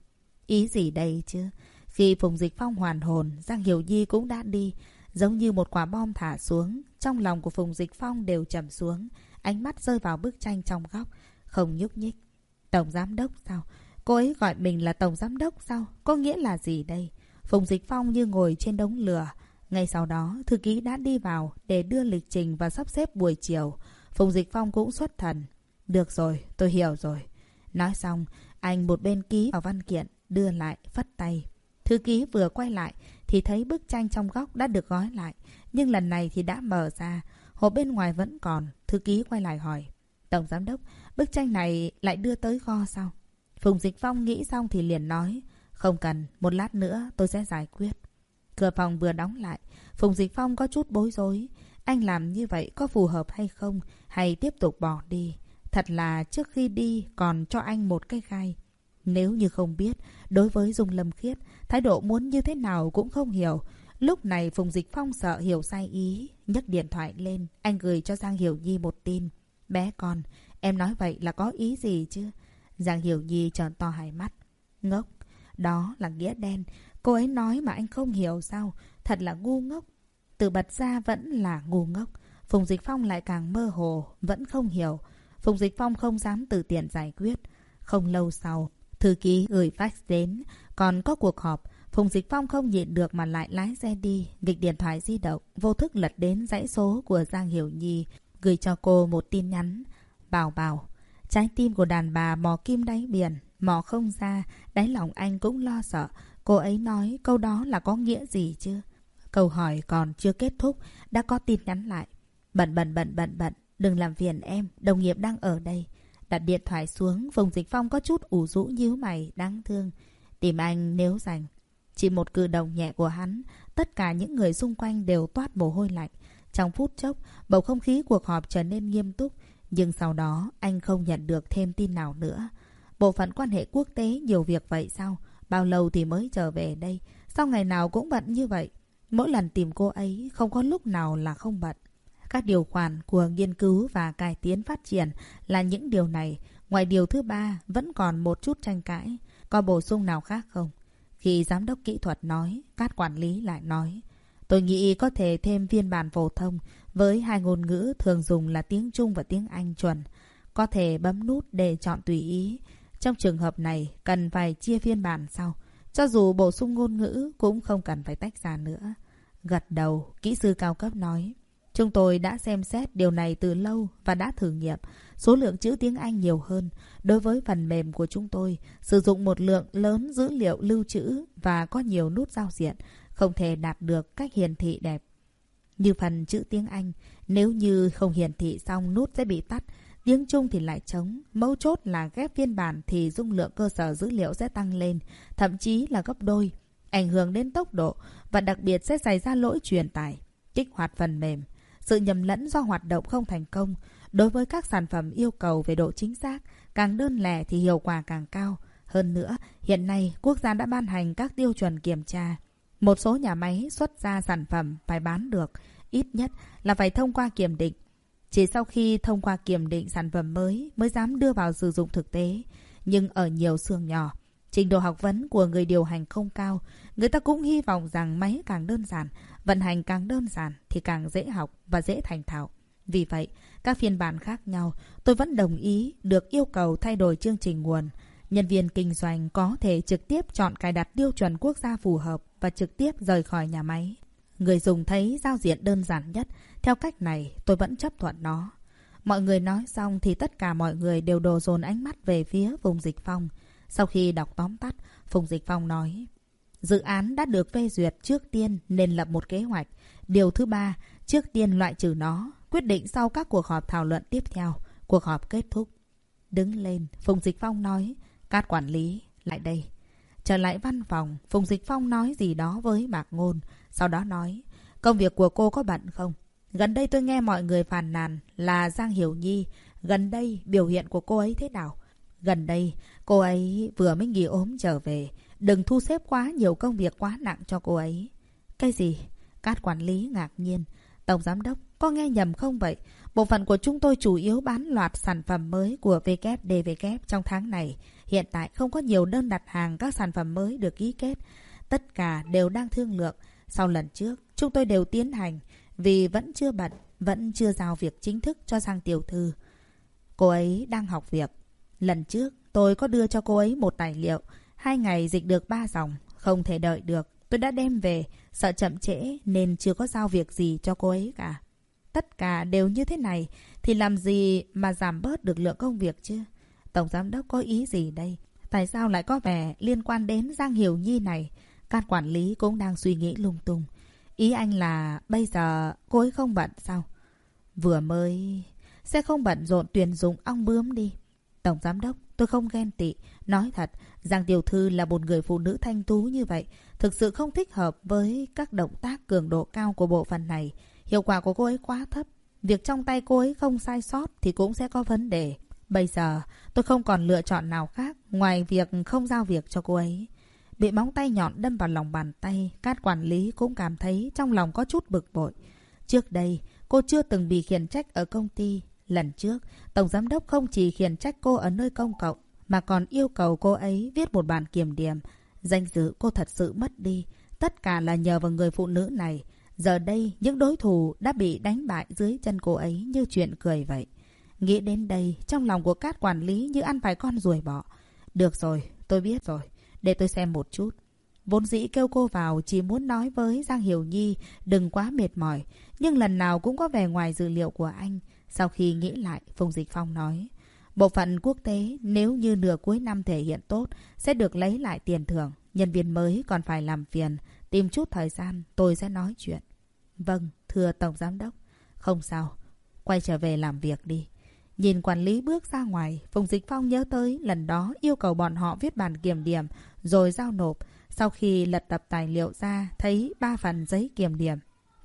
Ý gì đây chứ? Khi Phùng Dịch Phong hoàn hồn, Giang Hiểu Nhi cũng đã đi. Giống như một quả bom thả xuống. Trong lòng của Phùng Dịch Phong đều trầm xuống. Ánh mắt rơi vào bức tranh trong góc. Không nhúc nhích. Tổng giám đốc sao? Cô ấy gọi mình là tổng giám đốc sao? Có nghĩa là gì đây? Phùng Dịch Phong như ngồi trên đống lửa. Ngay sau đó, thư ký đã đi vào để đưa lịch trình và sắp xếp buổi chiều. Phùng Dịch Phong cũng xuất thần. Được rồi, tôi hiểu rồi. Nói xong, anh một bên ký vào văn kiện, đưa lại, phất tay. Thư ký vừa quay lại thì thấy bức tranh trong góc đã được gói lại. Nhưng lần này thì đã mở ra. Hộp bên ngoài vẫn còn. Thư ký quay lại hỏi. Tổng giám đốc, bức tranh này lại đưa tới kho sao? Phùng Dịch Phong nghĩ xong thì liền nói. Không cần, một lát nữa tôi sẽ giải quyết. Cửa phòng vừa đóng lại, Phùng Dịch Phong có chút bối rối. Anh làm như vậy có phù hợp hay không? Hay tiếp tục bỏ đi? Thật là trước khi đi còn cho anh một cái gai. Nếu như không biết, đối với Dung Lâm Khiết, thái độ muốn như thế nào cũng không hiểu. Lúc này Phùng Dịch Phong sợ hiểu sai ý, nhấc điện thoại lên, anh gửi cho Giang Hiểu Nhi một tin. Bé con, em nói vậy là có ý gì chứ? Giang Hiểu Nhi tròn to hai mắt. Ngốc, đó là nghĩa đen. Cô ấy nói mà anh không hiểu sao? Thật là ngu ngốc. Từ bật ra vẫn là ngu ngốc. Phùng Dịch Phong lại càng mơ hồ, vẫn không hiểu. Phùng Dịch Phong không dám từ tiện giải quyết. Không lâu sau, thư ký gửi fax đến. Còn có cuộc họp, Phùng Dịch Phong không nhịn được mà lại lái xe đi, nghịch điện thoại di động, vô thức lật đến dãy số của Giang Hiểu Nhi, gửi cho cô một tin nhắn. Bảo bảo, trái tim của đàn bà mò kim đáy biển, mò không ra, đáy lòng anh cũng lo sợ. Cô ấy nói câu đó là có nghĩa gì chứ? Câu hỏi còn chưa kết thúc, đã có tin nhắn lại. Bận bận bận bận bận, đừng làm phiền em, đồng nghiệp đang ở đây. Đặt điện thoại xuống, Phùng Dịch Phong có chút ủ rũ nhíu mày, đáng thương. Tìm anh nếu rảnh. Chỉ một cử động nhẹ của hắn, tất cả những người xung quanh đều toát mồ hôi lạnh. Trong phút chốc, bầu không khí cuộc họp trở nên nghiêm túc. Nhưng sau đó, anh không nhận được thêm tin nào nữa. Bộ phận quan hệ quốc tế nhiều việc vậy sao? Bao lâu thì mới trở về đây? Sao ngày nào cũng bận như vậy? Mỗi lần tìm cô ấy, không có lúc nào là không bận. Các điều khoản của nghiên cứu và cải tiến phát triển là những điều này. Ngoài điều thứ ba, vẫn còn một chút tranh cãi. Có bổ sung nào khác không? Khi giám đốc kỹ thuật nói, các quản lý lại nói. Tôi nghĩ có thể thêm phiên bản phổ thông với hai ngôn ngữ thường dùng là tiếng Trung và tiếng Anh chuẩn. Có thể bấm nút để chọn tùy ý. Trong trường hợp này, cần phải chia phiên bản sau. Cho dù bổ sung ngôn ngữ cũng không cần phải tách ra nữa. Gật đầu, kỹ sư cao cấp nói. Chúng tôi đã xem xét điều này từ lâu và đã thử nghiệm. Số lượng chữ tiếng Anh nhiều hơn. Đối với phần mềm của chúng tôi, sử dụng một lượng lớn dữ liệu lưu trữ và có nhiều nút giao diện, không thể đạt được cách hiển thị đẹp. Như phần chữ tiếng Anh, nếu như không hiển thị xong nút sẽ bị tắt, tiếng Trung thì lại trống. Mấu chốt là ghép phiên bản thì dung lượng cơ sở dữ liệu sẽ tăng lên, thậm chí là gấp đôi, ảnh hưởng đến tốc độ và đặc biệt sẽ xảy ra lỗi truyền tải, kích hoạt phần mềm. Sự nhầm lẫn do hoạt động không thành công đối với các sản phẩm yêu cầu về độ chính xác, càng đơn lẻ thì hiệu quả càng cao. Hơn nữa, hiện nay quốc gia đã ban hành các tiêu chuẩn kiểm tra. Một số nhà máy xuất ra sản phẩm phải bán được, ít nhất là phải thông qua kiểm định. Chỉ sau khi thông qua kiểm định sản phẩm mới mới dám đưa vào sử dụng thực tế. Nhưng ở nhiều xưởng nhỏ, trình độ học vấn của người điều hành không cao, người ta cũng hy vọng rằng máy càng đơn giản, vận hành càng đơn giản thì càng dễ học và dễ thành thạo. Vì vậy, các phiên bản khác nhau, tôi vẫn đồng ý được yêu cầu thay đổi chương trình nguồn. Nhân viên kinh doanh có thể trực tiếp chọn cài đặt tiêu chuẩn quốc gia phù hợp và trực tiếp rời khỏi nhà máy. Người dùng thấy giao diện đơn giản nhất. Theo cách này, tôi vẫn chấp thuận nó. Mọi người nói xong thì tất cả mọi người đều đổ dồn ánh mắt về phía vùng dịch phong. Sau khi đọc tóm tắt, Phùng Dịch Phong nói Dự án đã được phê duyệt trước tiên nên lập một kế hoạch. Điều thứ ba, trước tiên loại trừ nó, quyết định sau các cuộc họp thảo luận tiếp theo. Cuộc họp kết thúc. Đứng lên, Phùng Dịch Phong nói Cát quản lý, lại đây. Trở lại văn phòng, Phùng Dịch Phong nói gì đó với Mạc Ngôn. Sau đó nói, công việc của cô có bận không? Gần đây tôi nghe mọi người phàn nàn là Giang Hiểu Nhi. Gần đây biểu hiện của cô ấy thế nào? Gần đây, cô ấy vừa mới nghỉ ốm trở về. Đừng thu xếp quá nhiều công việc quá nặng cho cô ấy. Cái gì? Cát quản lý ngạc nhiên. Tổng giám đốc, có nghe nhầm không vậy? Bộ phận của chúng tôi chủ yếu bán loạt sản phẩm mới của WDVK trong tháng này. Hiện tại không có nhiều đơn đặt hàng các sản phẩm mới được ký kết. Tất cả đều đang thương lượng. Sau lần trước, chúng tôi đều tiến hành vì vẫn chưa bận, vẫn chưa giao việc chính thức cho sang Tiểu Thư. Cô ấy đang học việc. Lần trước, tôi có đưa cho cô ấy một tài liệu. Hai ngày dịch được ba dòng, không thể đợi được. Tôi đã đem về, sợ chậm trễ nên chưa có giao việc gì cho cô ấy cả. Tất cả đều như thế này, thì làm gì mà giảm bớt được lượng công việc chứ? Tổng giám đốc có ý gì đây? Tại sao lại có vẻ liên quan đến Giang Hiểu Nhi này? Các quản lý cũng đang suy nghĩ lung tung. Ý anh là bây giờ cô ấy không bận sao? Vừa mới... Sẽ không bận rộn tuyển dụng ong bướm đi. Tổng giám đốc, tôi không ghen tị. Nói thật, Giang Tiểu Thư là một người phụ nữ thanh tú như vậy. Thực sự không thích hợp với các động tác cường độ cao của bộ phận này. Hiệu quả của cô ấy quá thấp. Việc trong tay cô ấy không sai sót thì cũng sẽ có vấn đề. Bây giờ, tôi không còn lựa chọn nào khác ngoài việc không giao việc cho cô ấy. Bị móng tay nhọn đâm vào lòng bàn tay, các quản lý cũng cảm thấy trong lòng có chút bực bội. Trước đây, cô chưa từng bị khiển trách ở công ty. Lần trước, Tổng Giám đốc không chỉ khiển trách cô ở nơi công cộng, mà còn yêu cầu cô ấy viết một bản kiểm điểm. Danh dự cô thật sự mất đi. Tất cả là nhờ vào người phụ nữ này. Giờ đây, những đối thủ đã bị đánh bại dưới chân cô ấy như chuyện cười vậy. Nghĩ đến đây, trong lòng của các quản lý như ăn phải con ruồi bọ. Được rồi, tôi biết rồi. Để tôi xem một chút. Vốn dĩ kêu cô vào chỉ muốn nói với Giang Hiểu Nhi đừng quá mệt mỏi. Nhưng lần nào cũng có vẻ ngoài dữ liệu của anh. Sau khi nghĩ lại, Phùng Dịch Phong nói. Bộ phận quốc tế nếu như nửa cuối năm thể hiện tốt sẽ được lấy lại tiền thưởng. Nhân viên mới còn phải làm phiền. Tìm chút thời gian tôi sẽ nói chuyện. Vâng, thưa Tổng Giám Đốc. Không sao. Quay trở về làm việc đi. Nhìn quản lý bước ra ngoài, Phùng Dịch Phong nhớ tới lần đó yêu cầu bọn họ viết bản kiểm điểm rồi giao nộp. Sau khi lật tập tài liệu ra, thấy ba phần giấy kiểm điểm.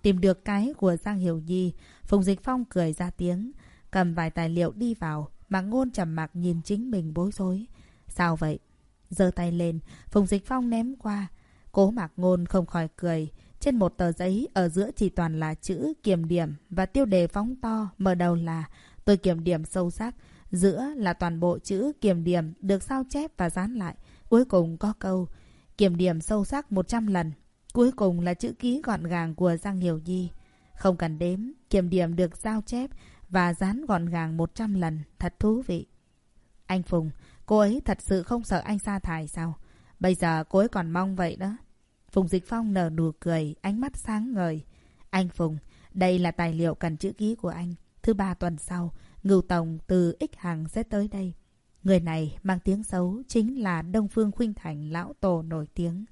Tìm được cái của Giang Hiểu Nhi, Phùng Dịch Phong cười ra tiếng, cầm vài tài liệu đi vào, Mạc ngôn trầm mặc nhìn chính mình bối rối. Sao vậy? giơ tay lên, Phùng Dịch Phong ném qua. Cố Mạc ngôn không khỏi cười, Trên một tờ giấy, ở giữa chỉ toàn là chữ kiểm điểm và tiêu đề phóng to, mở đầu là tôi kiểm điểm sâu sắc. Giữa là toàn bộ chữ kiểm điểm được sao chép và dán lại. Cuối cùng có câu kiểm điểm sâu sắc 100 lần. Cuối cùng là chữ ký gọn gàng của Giang Hiểu Nhi. Không cần đếm, kiểm điểm được sao chép và dán gọn gàng 100 lần. Thật thú vị. Anh Phùng, cô ấy thật sự không sợ anh sa thải sao? Bây giờ cô ấy còn mong vậy đó. Phùng Dịch Phong nở nụ cười, ánh mắt sáng ngời. Anh Phùng, đây là tài liệu cần chữ ký của anh. Thứ ba tuần sau, Ngưu Tổng từ X Hằng sẽ tới đây. Người này mang tiếng xấu chính là Đông Phương Khuynh Thành lão tổ nổi tiếng.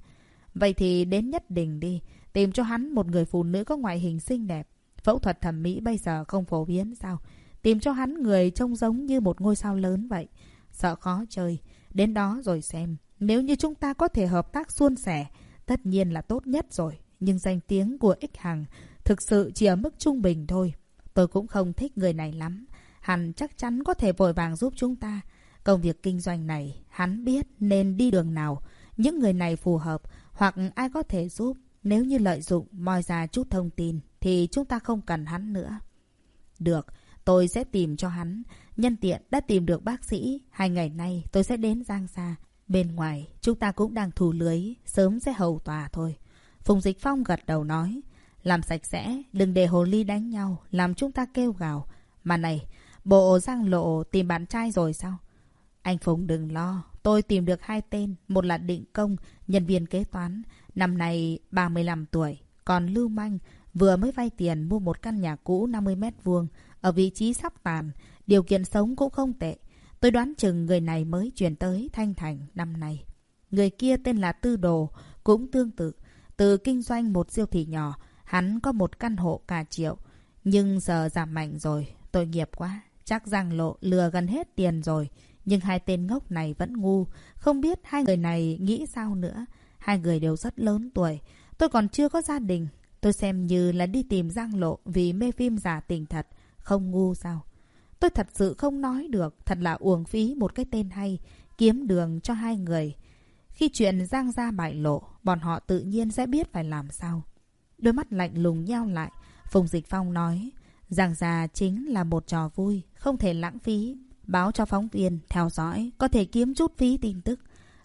Vậy thì đến nhất định đi, tìm cho hắn một người phụ nữ có ngoại hình xinh đẹp. Phẫu thuật thẩm mỹ bây giờ không phổ biến sao? Tìm cho hắn người trông giống như một ngôi sao lớn vậy. Sợ khó chơi. Đến đó rồi xem. Nếu như chúng ta có thể hợp tác suôn sẻ, tất nhiên là tốt nhất rồi. Nhưng danh tiếng của X Hằng thực sự chỉ ở mức trung bình thôi. Tôi cũng không thích người này lắm. Hắn chắc chắn có thể vội vàng giúp chúng ta. Công việc kinh doanh này, hắn biết nên đi đường nào. Những người này phù hợp hoặc ai có thể giúp. Nếu như lợi dụng moi ra chút thông tin thì chúng ta không cần hắn nữa. Được, tôi sẽ tìm cho hắn. Nhân tiện đã tìm được bác sĩ. Hai ngày nay tôi sẽ đến Giang Sa. Bên ngoài, chúng ta cũng đang thù lưới. Sớm sẽ hầu tòa thôi. Phùng Dịch Phong gật đầu nói. Làm sạch sẽ, đừng để hồ ly đánh nhau, làm chúng ta kêu gào. Mà này, bộ Giang Lộ tìm bạn trai rồi sao? Anh Phùng đừng lo, tôi tìm được hai tên, một là Định Công, nhân viên kế toán, năm nay 35 tuổi, còn Lưu Manh vừa mới vay tiền mua một căn nhà cũ 50 mét vuông ở vị trí sắp tàn, điều kiện sống cũng không tệ. Tôi đoán chừng người này mới chuyển tới Thanh Thành năm nay. Người kia tên là Tư Đồ, cũng tương tự, từ kinh doanh một siêu thị nhỏ, hắn có một căn hộ cả triệu. Nhưng giờ giảm mạnh rồi, tội nghiệp quá, chắc rằng Lộ lừa gần hết tiền rồi. Nhưng hai tên ngốc này vẫn ngu, không biết hai người này nghĩ sao nữa. Hai người đều rất lớn tuổi. Tôi còn chưa có gia đình. Tôi xem như là đi tìm Giang Lộ vì mê phim giả tình thật. Không ngu sao? Tôi thật sự không nói được. Thật là uổng phí một cái tên hay. Kiếm đường cho hai người. Khi chuyện Giang ra bại lộ, bọn họ tự nhiên sẽ biết phải làm sao. Đôi mắt lạnh lùng nheo lại. Phùng Dịch Phong nói. Giang gia chính là một trò vui. Không thể lãng phí. Báo cho phóng viên, theo dõi, có thể kiếm chút phí tin tức.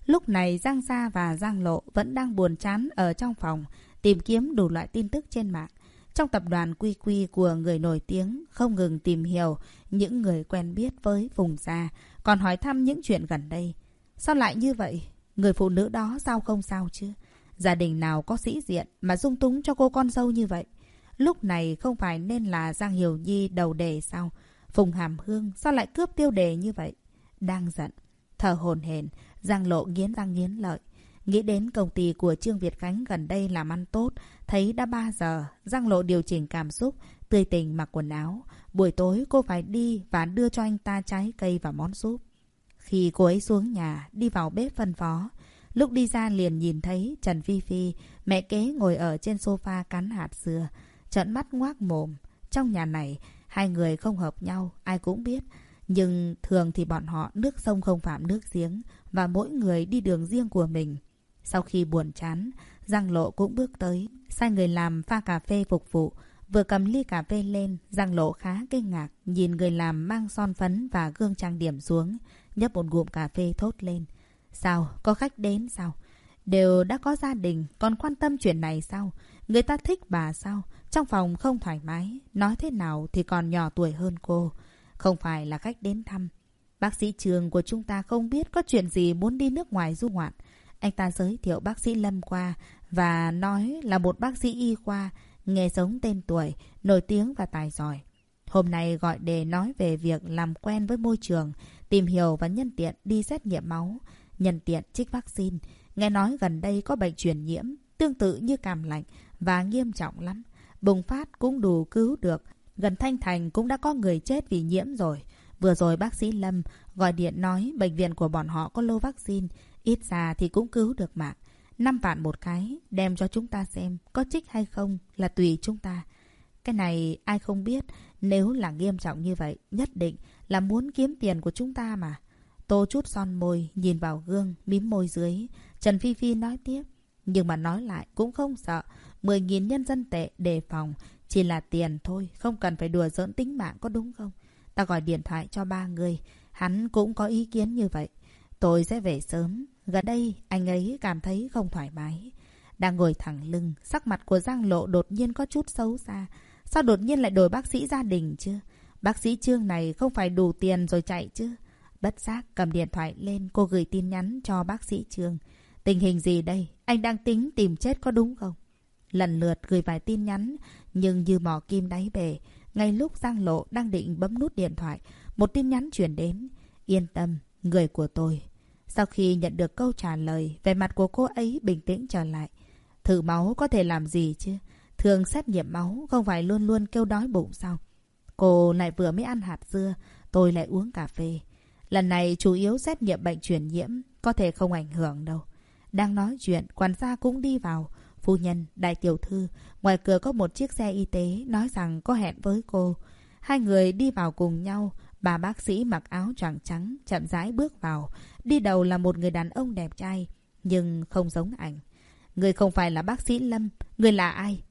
Lúc này Giang gia và Giang Lộ vẫn đang buồn chán ở trong phòng, tìm kiếm đủ loại tin tức trên mạng. Trong tập đoàn quy quy của người nổi tiếng, không ngừng tìm hiểu những người quen biết với vùng xa, còn hỏi thăm những chuyện gần đây. Sao lại như vậy? Người phụ nữ đó sao không sao chứ? Gia đình nào có sĩ diện mà dung túng cho cô con dâu như vậy? Lúc này không phải nên là Giang Hiểu Nhi đầu đề sao? Phùng Hàm Hương sao lại cướp tiêu đề như vậy? Đang giận, thở hồn hển, Giang Lộ nghiến răng nghiến lợi. Nghĩ đến công ty của Trương Việt Khánh gần đây làm ăn tốt, thấy đã 3 giờ, Giang Lộ điều chỉnh cảm xúc, tươi tình mặc quần áo. Buổi tối cô phải đi và đưa cho anh ta trái cây và món súp. Khi cô ấy xuống nhà, đi vào bếp phân phó, lúc đi ra liền nhìn thấy Trần Phi Phi, mẹ kế ngồi ở trên sofa cắn hạt dừa, trợn mắt ngoác mồm. Trong nhà này, Hai người không hợp nhau, ai cũng biết. Nhưng thường thì bọn họ nước sông không phạm nước giếng và mỗi người đi đường riêng của mình. Sau khi buồn chán, Giang Lộ cũng bước tới, sai người làm pha cà phê phục vụ. Vừa cầm ly cà phê lên, Giang Lộ khá kinh ngạc, nhìn người làm mang son phấn và gương trang điểm xuống, nhấp một ngụm cà phê thốt lên. Sao? Có khách đến sao? Đều đã có gia đình, còn quan tâm chuyện này sao? Người ta thích bà sao? Trong phòng không thoải mái, nói thế nào thì còn nhỏ tuổi hơn cô. Không phải là khách đến thăm. Bác sĩ trường của chúng ta không biết có chuyện gì muốn đi nước ngoài du ngoạn. Anh ta giới thiệu bác sĩ Lâm qua và nói là một bác sĩ y khoa, nghề giống tên tuổi, nổi tiếng và tài giỏi. Hôm nay gọi để nói về việc làm quen với môi trường, tìm hiểu và nhân tiện đi xét nghiệm máu, nhân tiện trích vaccine. Nghe nói gần đây có bệnh truyền nhiễm, tương tự như cảm lạnh và nghiêm trọng lắm. Bùng phát cũng đủ cứu được. Gần Thanh Thành cũng đã có người chết vì nhiễm rồi. Vừa rồi bác sĩ Lâm gọi điện nói bệnh viện của bọn họ có lô vaccine. Ít ra thì cũng cứu được mạng. năm vạn một cái, đem cho chúng ta xem có trích hay không là tùy chúng ta. Cái này ai không biết, nếu là nghiêm trọng như vậy, nhất định là muốn kiếm tiền của chúng ta mà. Tô chút son môi, nhìn vào gương, mím môi dưới. Trần Phi Phi nói tiếp. Nhưng mà nói lại cũng không sợ. Mười nghìn nhân dân tệ đề phòng. Chỉ là tiền thôi, không cần phải đùa giỡn tính mạng có đúng không? Ta gọi điện thoại cho ba người. Hắn cũng có ý kiến như vậy. Tôi sẽ về sớm. Gần đây, anh ấy cảm thấy không thoải mái. Đang ngồi thẳng lưng, sắc mặt của Giang Lộ đột nhiên có chút xấu xa. Sao đột nhiên lại đổi bác sĩ gia đình chứ? Bác sĩ Trương này không phải đủ tiền rồi chạy chứ? Bất giác cầm điện thoại lên, cô gửi tin nhắn cho bác sĩ Trương. Tình hình gì đây? Anh đang tính tìm chết có đúng không? Lần lượt gửi vài tin nhắn, nhưng như mò kim đáy bể. Ngay lúc Giang Lộ đang định bấm nút điện thoại, một tin nhắn chuyển đến. Yên tâm, người của tôi. Sau khi nhận được câu trả lời, vẻ mặt của cô ấy bình tĩnh trở lại. Thử máu có thể làm gì chứ? Thường xét nghiệm máu không phải luôn luôn kêu đói bụng sao? Cô lại vừa mới ăn hạt dưa, tôi lại uống cà phê. Lần này chủ yếu xét nghiệm bệnh truyền nhiễm, có thể không ảnh hưởng đâu. Đang nói chuyện, quản gia cũng đi vào. Phu nhân, đại tiểu thư, ngoài cửa có một chiếc xe y tế nói rằng có hẹn với cô. Hai người đi vào cùng nhau. Bà bác sĩ mặc áo choàng trắng, chậm rãi bước vào. Đi đầu là một người đàn ông đẹp trai, nhưng không giống ảnh. Người không phải là bác sĩ Lâm, người là ai?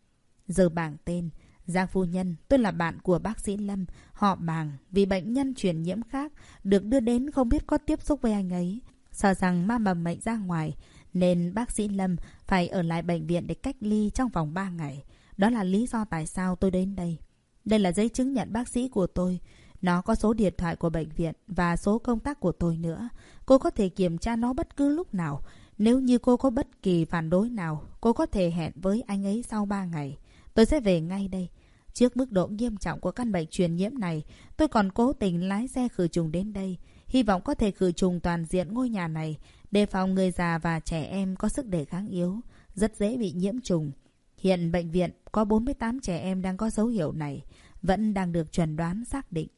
Giờ bảng tên. Giang phu nhân, tôi là bạn của bác sĩ Lâm, họ bảng vì bệnh nhân truyền nhiễm khác, được đưa đến không biết có tiếp xúc với anh ấy. Sợ rằng ma mầm mệnh ra ngoài, nên bác sĩ Lâm phải ở lại bệnh viện để cách ly trong vòng 3 ngày. Đó là lý do tại sao tôi đến đây. Đây là giấy chứng nhận bác sĩ của tôi. Nó có số điện thoại của bệnh viện và số công tác của tôi nữa. Cô có thể kiểm tra nó bất cứ lúc nào. Nếu như cô có bất kỳ phản đối nào, cô có thể hẹn với anh ấy sau 3 ngày. Tôi sẽ về ngay đây. Trước mức độ nghiêm trọng của căn bệnh truyền nhiễm này, tôi còn cố tình lái xe khử trùng đến đây. Hy vọng có thể khử trùng toàn diện ngôi nhà này, đề phòng người già và trẻ em có sức đề kháng yếu, rất dễ bị nhiễm trùng. Hiện bệnh viện có 48 trẻ em đang có dấu hiệu này, vẫn đang được chuẩn đoán xác định.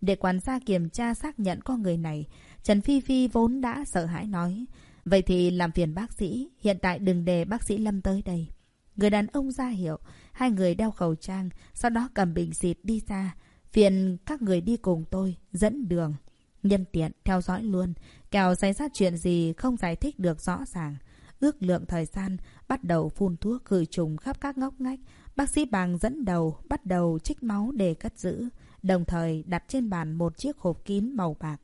Để quản gia kiểm tra xác nhận con người này, Trần Phi Phi vốn đã sợ hãi nói. Vậy thì làm phiền bác sĩ, hiện tại đừng để bác sĩ Lâm tới đây. Người đàn ông ra hiệu, hai người đeo khẩu trang, sau đó cầm bình xịt đi ra. Phiền các người đi cùng tôi, dẫn đường. Nhân tiện, theo dõi luôn. Kèo xảy ra chuyện gì không giải thích được rõ ràng. Ước lượng thời gian, bắt đầu phun thuốc khử trùng khắp các ngóc ngách. Bác sĩ bàng dẫn đầu, bắt đầu trích máu để cất giữ. Đồng thời đặt trên bàn một chiếc hộp kín màu bạc.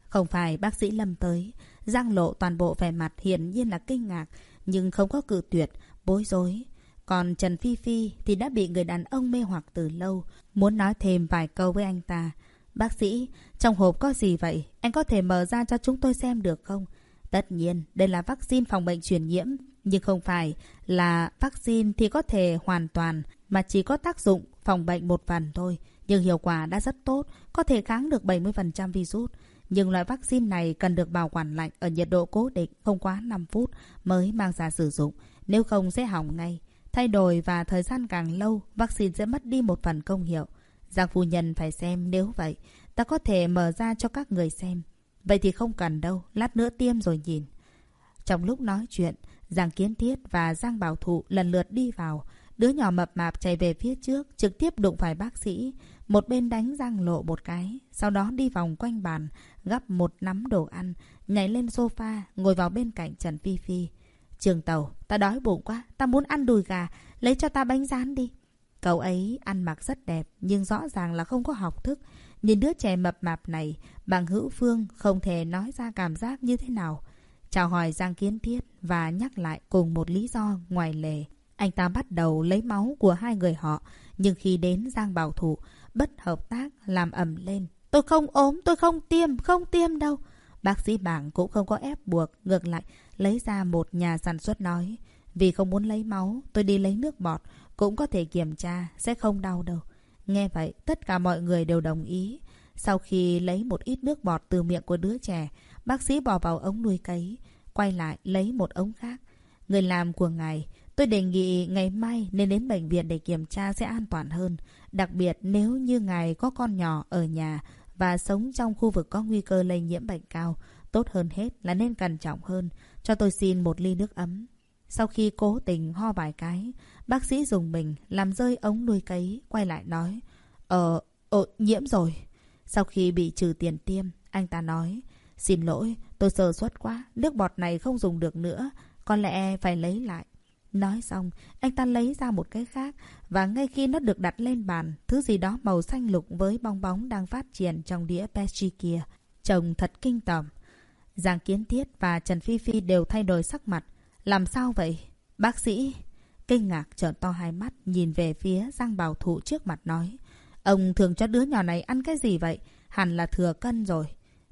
Không phải bác sĩ Lâm tới. Giang lộ toàn bộ vẻ mặt hiển nhiên là kinh ngạc, nhưng không có cự tuyệt, bối rối. Còn Trần Phi Phi thì đã bị người đàn ông mê hoặc từ lâu, muốn nói thêm vài câu với anh ta. Bác sĩ, trong hộp có gì vậy? Anh có thể mở ra cho chúng tôi xem được không? Tất nhiên, đây là vaccine phòng bệnh truyền nhiễm, nhưng không phải là vaccine thì có thể hoàn toàn, mà chỉ có tác dụng phòng bệnh một phần thôi. Nhưng hiệu quả đã rất tốt, có thể kháng được 70% virus. Nhưng loại vaccine này cần được bảo quản lạnh ở nhiệt độ cố định không quá 5 phút mới mang ra sử dụng, nếu không sẽ hỏng ngay. Thay đổi và thời gian càng lâu, vaccine sẽ mất đi một phần công hiệu. Giang phu nhân phải xem nếu vậy, ta có thể mở ra cho các người xem. Vậy thì không cần đâu, lát nữa tiêm rồi nhìn. Trong lúc nói chuyện, Giang Kiến Thiết và Giang Bảo Thụ lần lượt đi vào. Đứa nhỏ mập mạp chạy về phía trước, trực tiếp đụng phải bác sĩ. Một bên đánh răng Lộ một cái, sau đó đi vòng quanh bàn, gắp một nắm đồ ăn, nhảy lên sofa, ngồi vào bên cạnh Trần Phi Phi. Trường tàu, ta đói bụng quá, ta muốn ăn đùi gà, lấy cho ta bánh rán đi. Cậu ấy ăn mặc rất đẹp, nhưng rõ ràng là không có học thức. Nhìn đứa trẻ mập mạp này, bằng hữu phương không thể nói ra cảm giác như thế nào. Chào hỏi Giang Kiến Thiết và nhắc lại cùng một lý do ngoài lề. Anh ta bắt đầu lấy máu của hai người họ, nhưng khi đến Giang Bảo thụ bất hợp tác làm ầm lên. Tôi không ốm, tôi không tiêm, không tiêm đâu. Bác sĩ bảng cũng không có ép buộc, ngược lại lấy ra một nhà sản xuất nói. Vì không muốn lấy máu, tôi đi lấy nước bọt, cũng có thể kiểm tra, sẽ không đau đâu. Nghe vậy, tất cả mọi người đều đồng ý. Sau khi lấy một ít nước bọt từ miệng của đứa trẻ, bác sĩ bỏ vào ống nuôi cấy, quay lại lấy một ống khác. Người làm của ngài, tôi đề nghị ngày mai nên đến bệnh viện để kiểm tra sẽ an toàn hơn. Đặc biệt nếu như ngài có con nhỏ ở nhà và sống trong khu vực có nguy cơ lây nhiễm bệnh cao, tốt hơn hết là nên cẩn trọng hơn. Cho tôi xin một ly nước ấm. Sau khi cố tình ho vài cái, bác sĩ dùng mình làm rơi ống nuôi cấy, quay lại nói. Ờ, ờ, nhiễm rồi. Sau khi bị trừ tiền tiêm, anh ta nói. Xin lỗi, tôi sơ suất quá, nước bọt này không dùng được nữa. có lẽ phải lấy lại. Nói xong, anh ta lấy ra một cái khác và ngay khi nó được đặt lên bàn, thứ gì đó màu xanh lục với bong bóng đang phát triển trong đĩa Pesci kia. Trông thật kinh tởm. Giang Kiến Thiết và Trần Phi Phi đều thay đổi sắc mặt. Làm sao vậy? Bác sĩ... Kinh ngạc trợn to hai mắt nhìn về phía Giang Bảo Thụ trước mặt nói. Ông thường cho đứa nhỏ này ăn cái gì vậy? Hẳn là thừa cân rồi.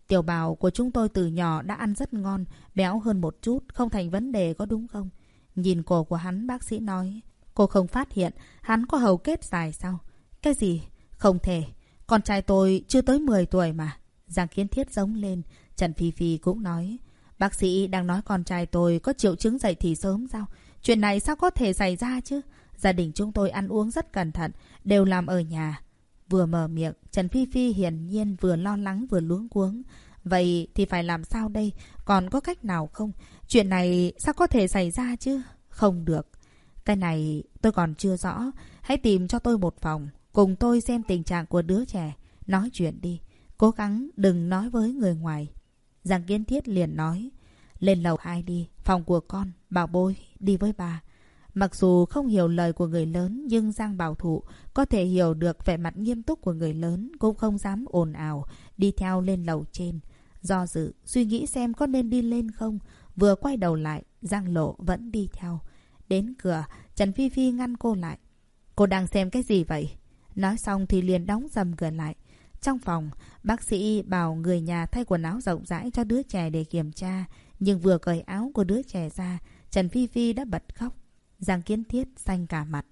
Tiểu bào của chúng tôi từ nhỏ đã ăn rất ngon, béo hơn một chút, không thành vấn đề có đúng không? Nhìn cổ của hắn bác sĩ nói. Cô không phát hiện hắn có hầu kết dài sao? Cái gì? Không thể. Con trai tôi chưa tới 10 tuổi mà. Giang Kiến Thiết giống lên. Trần Phi Phi cũng nói. Bác sĩ đang nói con trai tôi có triệu chứng dậy thì sớm sao? Chuyện này sao có thể xảy ra chứ? Gia đình chúng tôi ăn uống rất cẩn thận, đều làm ở nhà. Vừa mở miệng, Trần Phi Phi hiển nhiên vừa lo lắng vừa luống cuống. Vậy thì phải làm sao đây? Còn có cách nào không? Chuyện này sao có thể xảy ra chứ? Không được. Cái này tôi còn chưa rõ. Hãy tìm cho tôi một phòng. Cùng tôi xem tình trạng của đứa trẻ. Nói chuyện đi. Cố gắng đừng nói với người ngoài. Giang Kiến Thiết liền nói. Lên lầu hai đi. Phòng của con. Bảo bối Đi với bà. Mặc dù không hiểu lời của người lớn nhưng Giang Bảo Thụ có thể hiểu được vẻ mặt nghiêm túc của người lớn cũng không dám ồn ào đi theo lên lầu trên. Do dự, suy nghĩ xem có nên đi lên không. Vừa quay đầu lại, Giang Lộ vẫn đi theo. Đến cửa, Trần Phi Phi ngăn cô lại. Cô đang xem cái gì vậy? Nói xong thì liền đóng dầm cửa lại. Trong phòng, bác sĩ bảo người nhà thay quần áo rộng rãi cho đứa trẻ để kiểm tra. Nhưng vừa cởi áo của đứa trẻ ra, Trần Phi Phi đã bật khóc. Giang Kiến Thiết xanh cả mặt.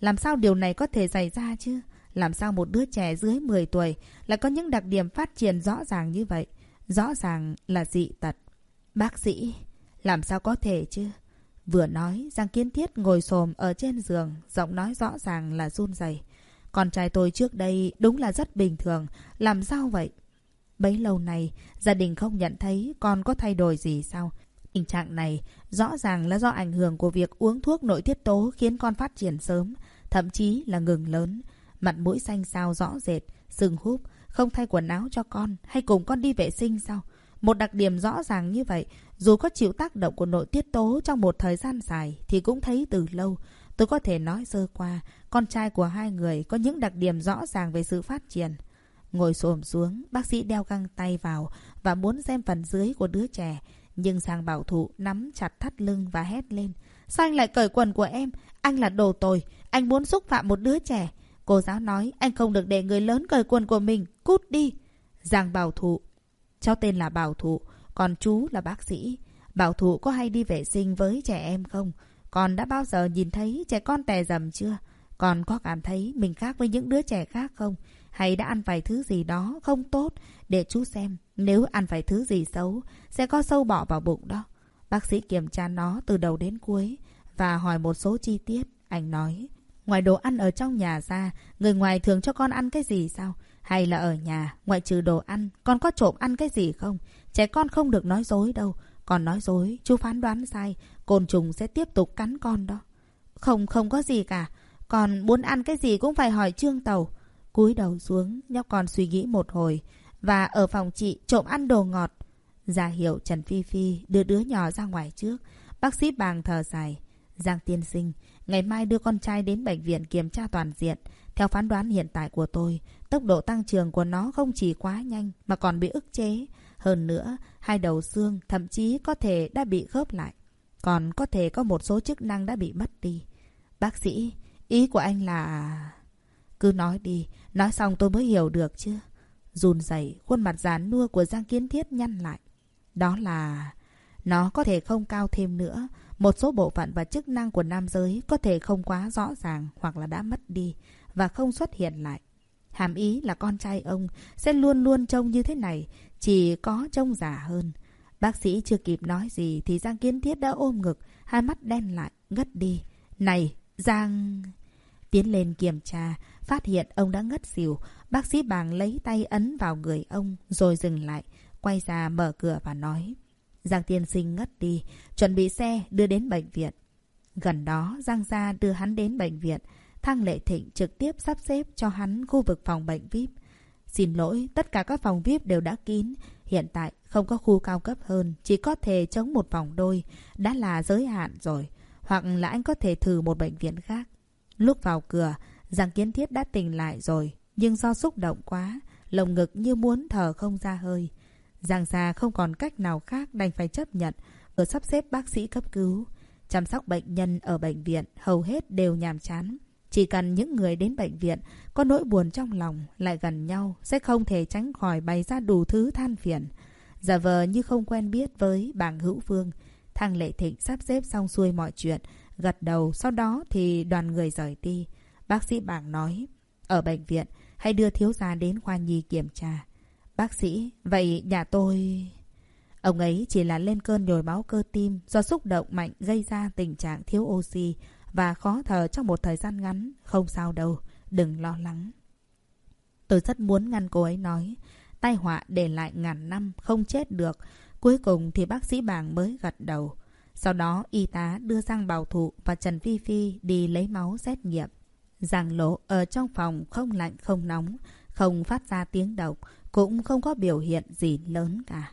Làm sao điều này có thể xảy ra chứ? Làm sao một đứa trẻ dưới 10 tuổi lại có những đặc điểm phát triển rõ ràng như vậy? Rõ ràng là dị tật. Bác sĩ, làm sao có thể chứ? Vừa nói, Giang Kiến Thiết ngồi xồm ở trên giường, giọng nói rõ ràng là run rẩy. Con trai tôi trước đây đúng là rất bình thường, làm sao vậy? Bấy lâu này, gia đình không nhận thấy con có thay đổi gì sao? Tình trạng này rõ ràng là do ảnh hưởng của việc uống thuốc nội tiết tố khiến con phát triển sớm, thậm chí là ngừng lớn. Mặt mũi xanh xao rõ rệt, sừng húp, không thay quần áo cho con hay cùng con đi vệ sinh sao? Một đặc điểm rõ ràng như vậy, dù có chịu tác động của nội tiết tố trong một thời gian dài thì cũng thấy từ lâu. Tôi có thể nói sơ qua, con trai của hai người có những đặc điểm rõ ràng về sự phát triển. Ngồi xổm xuống, bác sĩ đeo găng tay vào và muốn xem phần dưới của đứa trẻ. Nhưng sang bảo thủ nắm chặt thắt lưng và hét lên. Sao anh lại cởi quần của em? Anh là đồ tồi. Anh muốn xúc phạm một đứa trẻ. Cô giáo nói anh không được để người lớn cởi quần của mình. Cút đi. Giang bảo thủ. Cháu tên là bảo thủ. Còn chú là bác sĩ. Bảo thủ có hay đi vệ sinh với trẻ em không? Còn đã bao giờ nhìn thấy trẻ con tè dầm chưa? Còn có cảm thấy mình khác với những đứa trẻ khác không? Hay đã ăn phải thứ gì đó không tốt? Để chú xem, nếu ăn phải thứ gì xấu, sẽ có sâu bọ vào bụng đó. Bác sĩ kiểm tra nó từ đầu đến cuối và hỏi một số chi tiết. Anh nói, ngoài đồ ăn ở trong nhà ra, người ngoài thường cho con ăn cái gì sao? Hay là ở nhà, ngoại trừ đồ ăn, con có trộm ăn cái gì không? Trẻ con không được nói dối đâu. Còn nói dối, chú phán đoán sai, côn trùng sẽ tiếp tục cắn con đó. Không, không có gì cả. Còn muốn ăn cái gì cũng phải hỏi Trương Tàu. cúi đầu xuống, nhóc con suy nghĩ một hồi. Và ở phòng chị trộm ăn đồ ngọt. già hiệu Trần Phi Phi đưa đứa nhỏ ra ngoài trước. Bác sĩ bàng thở dài. Giang tiên sinh, ngày mai đưa con trai đến bệnh viện kiểm tra toàn diện. Theo phán đoán hiện tại của tôi, tốc độ tăng trưởng của nó không chỉ quá nhanh mà còn bị ức chế. Hơn nữa, hai đầu xương thậm chí có thể đã bị khớp lại. Còn có thể có một số chức năng đã bị mất đi. Bác sĩ, ý của anh là... Cứ nói đi, nói xong tôi mới hiểu được chứ. Run rẩy khuôn mặt gián nua của Giang Kiến Thiết nhăn lại. Đó là... Nó có thể không cao thêm nữa. Một số bộ phận và chức năng của nam giới có thể không quá rõ ràng hoặc là đã mất đi và không xuất hiện lại. Hàm ý là con trai ông sẽ luôn luôn trông như thế này, chỉ có trông già hơn. Bác sĩ chưa kịp nói gì thì Giang Kiến Thiết đã ôm ngực, hai mắt đen lại, ngất đi. Này, Giang... Tiến lên kiểm tra, phát hiện ông đã ngất xỉu. Bác sĩ bàng lấy tay ấn vào người ông, rồi dừng lại, quay ra mở cửa và nói. Giang tiên sinh ngất đi, chuẩn bị xe đưa đến bệnh viện. Gần đó, Giang Gia đưa hắn đến bệnh viện. Thăng Lệ Thịnh trực tiếp sắp xếp cho hắn khu vực phòng bệnh VIP. Xin lỗi, tất cả các phòng VIP đều đã kín. Hiện tại không có khu cao cấp hơn, chỉ có thể chống một vòng đôi, đã là giới hạn rồi. Hoặc là anh có thể thử một bệnh viện khác. Lúc vào cửa, Giang Kiến Thiết đã tỉnh lại rồi, nhưng do xúc động quá, lồng ngực như muốn thở không ra hơi. Giang Gia không còn cách nào khác đành phải chấp nhận, ở sắp xếp bác sĩ cấp cứu. Chăm sóc bệnh nhân ở bệnh viện hầu hết đều nhàm chán. Chỉ cần những người đến bệnh viện có nỗi buồn trong lòng lại gần nhau sẽ không thể tránh khỏi bày ra đủ thứ than phiền. Giả vờ như không quen biết với bảng hữu phương. Thằng Lệ Thịnh sắp xếp xong xuôi mọi chuyện, gật đầu sau đó thì đoàn người rời đi. Bác sĩ bảng nói, ở bệnh viện hãy đưa thiếu gia đến khoa nhi kiểm tra. Bác sĩ, vậy nhà tôi... Ông ấy chỉ là lên cơn nhồi máu cơ tim do xúc động mạnh gây ra tình trạng thiếu oxy và khó thở trong một thời gian ngắn. Không sao đâu, đừng lo lắng. Tôi rất muốn ngăn cô ấy nói. Tai họa để lại ngàn năm, không chết được. Cuối cùng thì bác sĩ bảng mới gật đầu. Sau đó y tá đưa Giang Bảo Thụ và Trần Phi Phi đi lấy máu xét nghiệm. Giang lộ ở trong phòng không lạnh không nóng, không phát ra tiếng động, cũng không có biểu hiện gì lớn cả.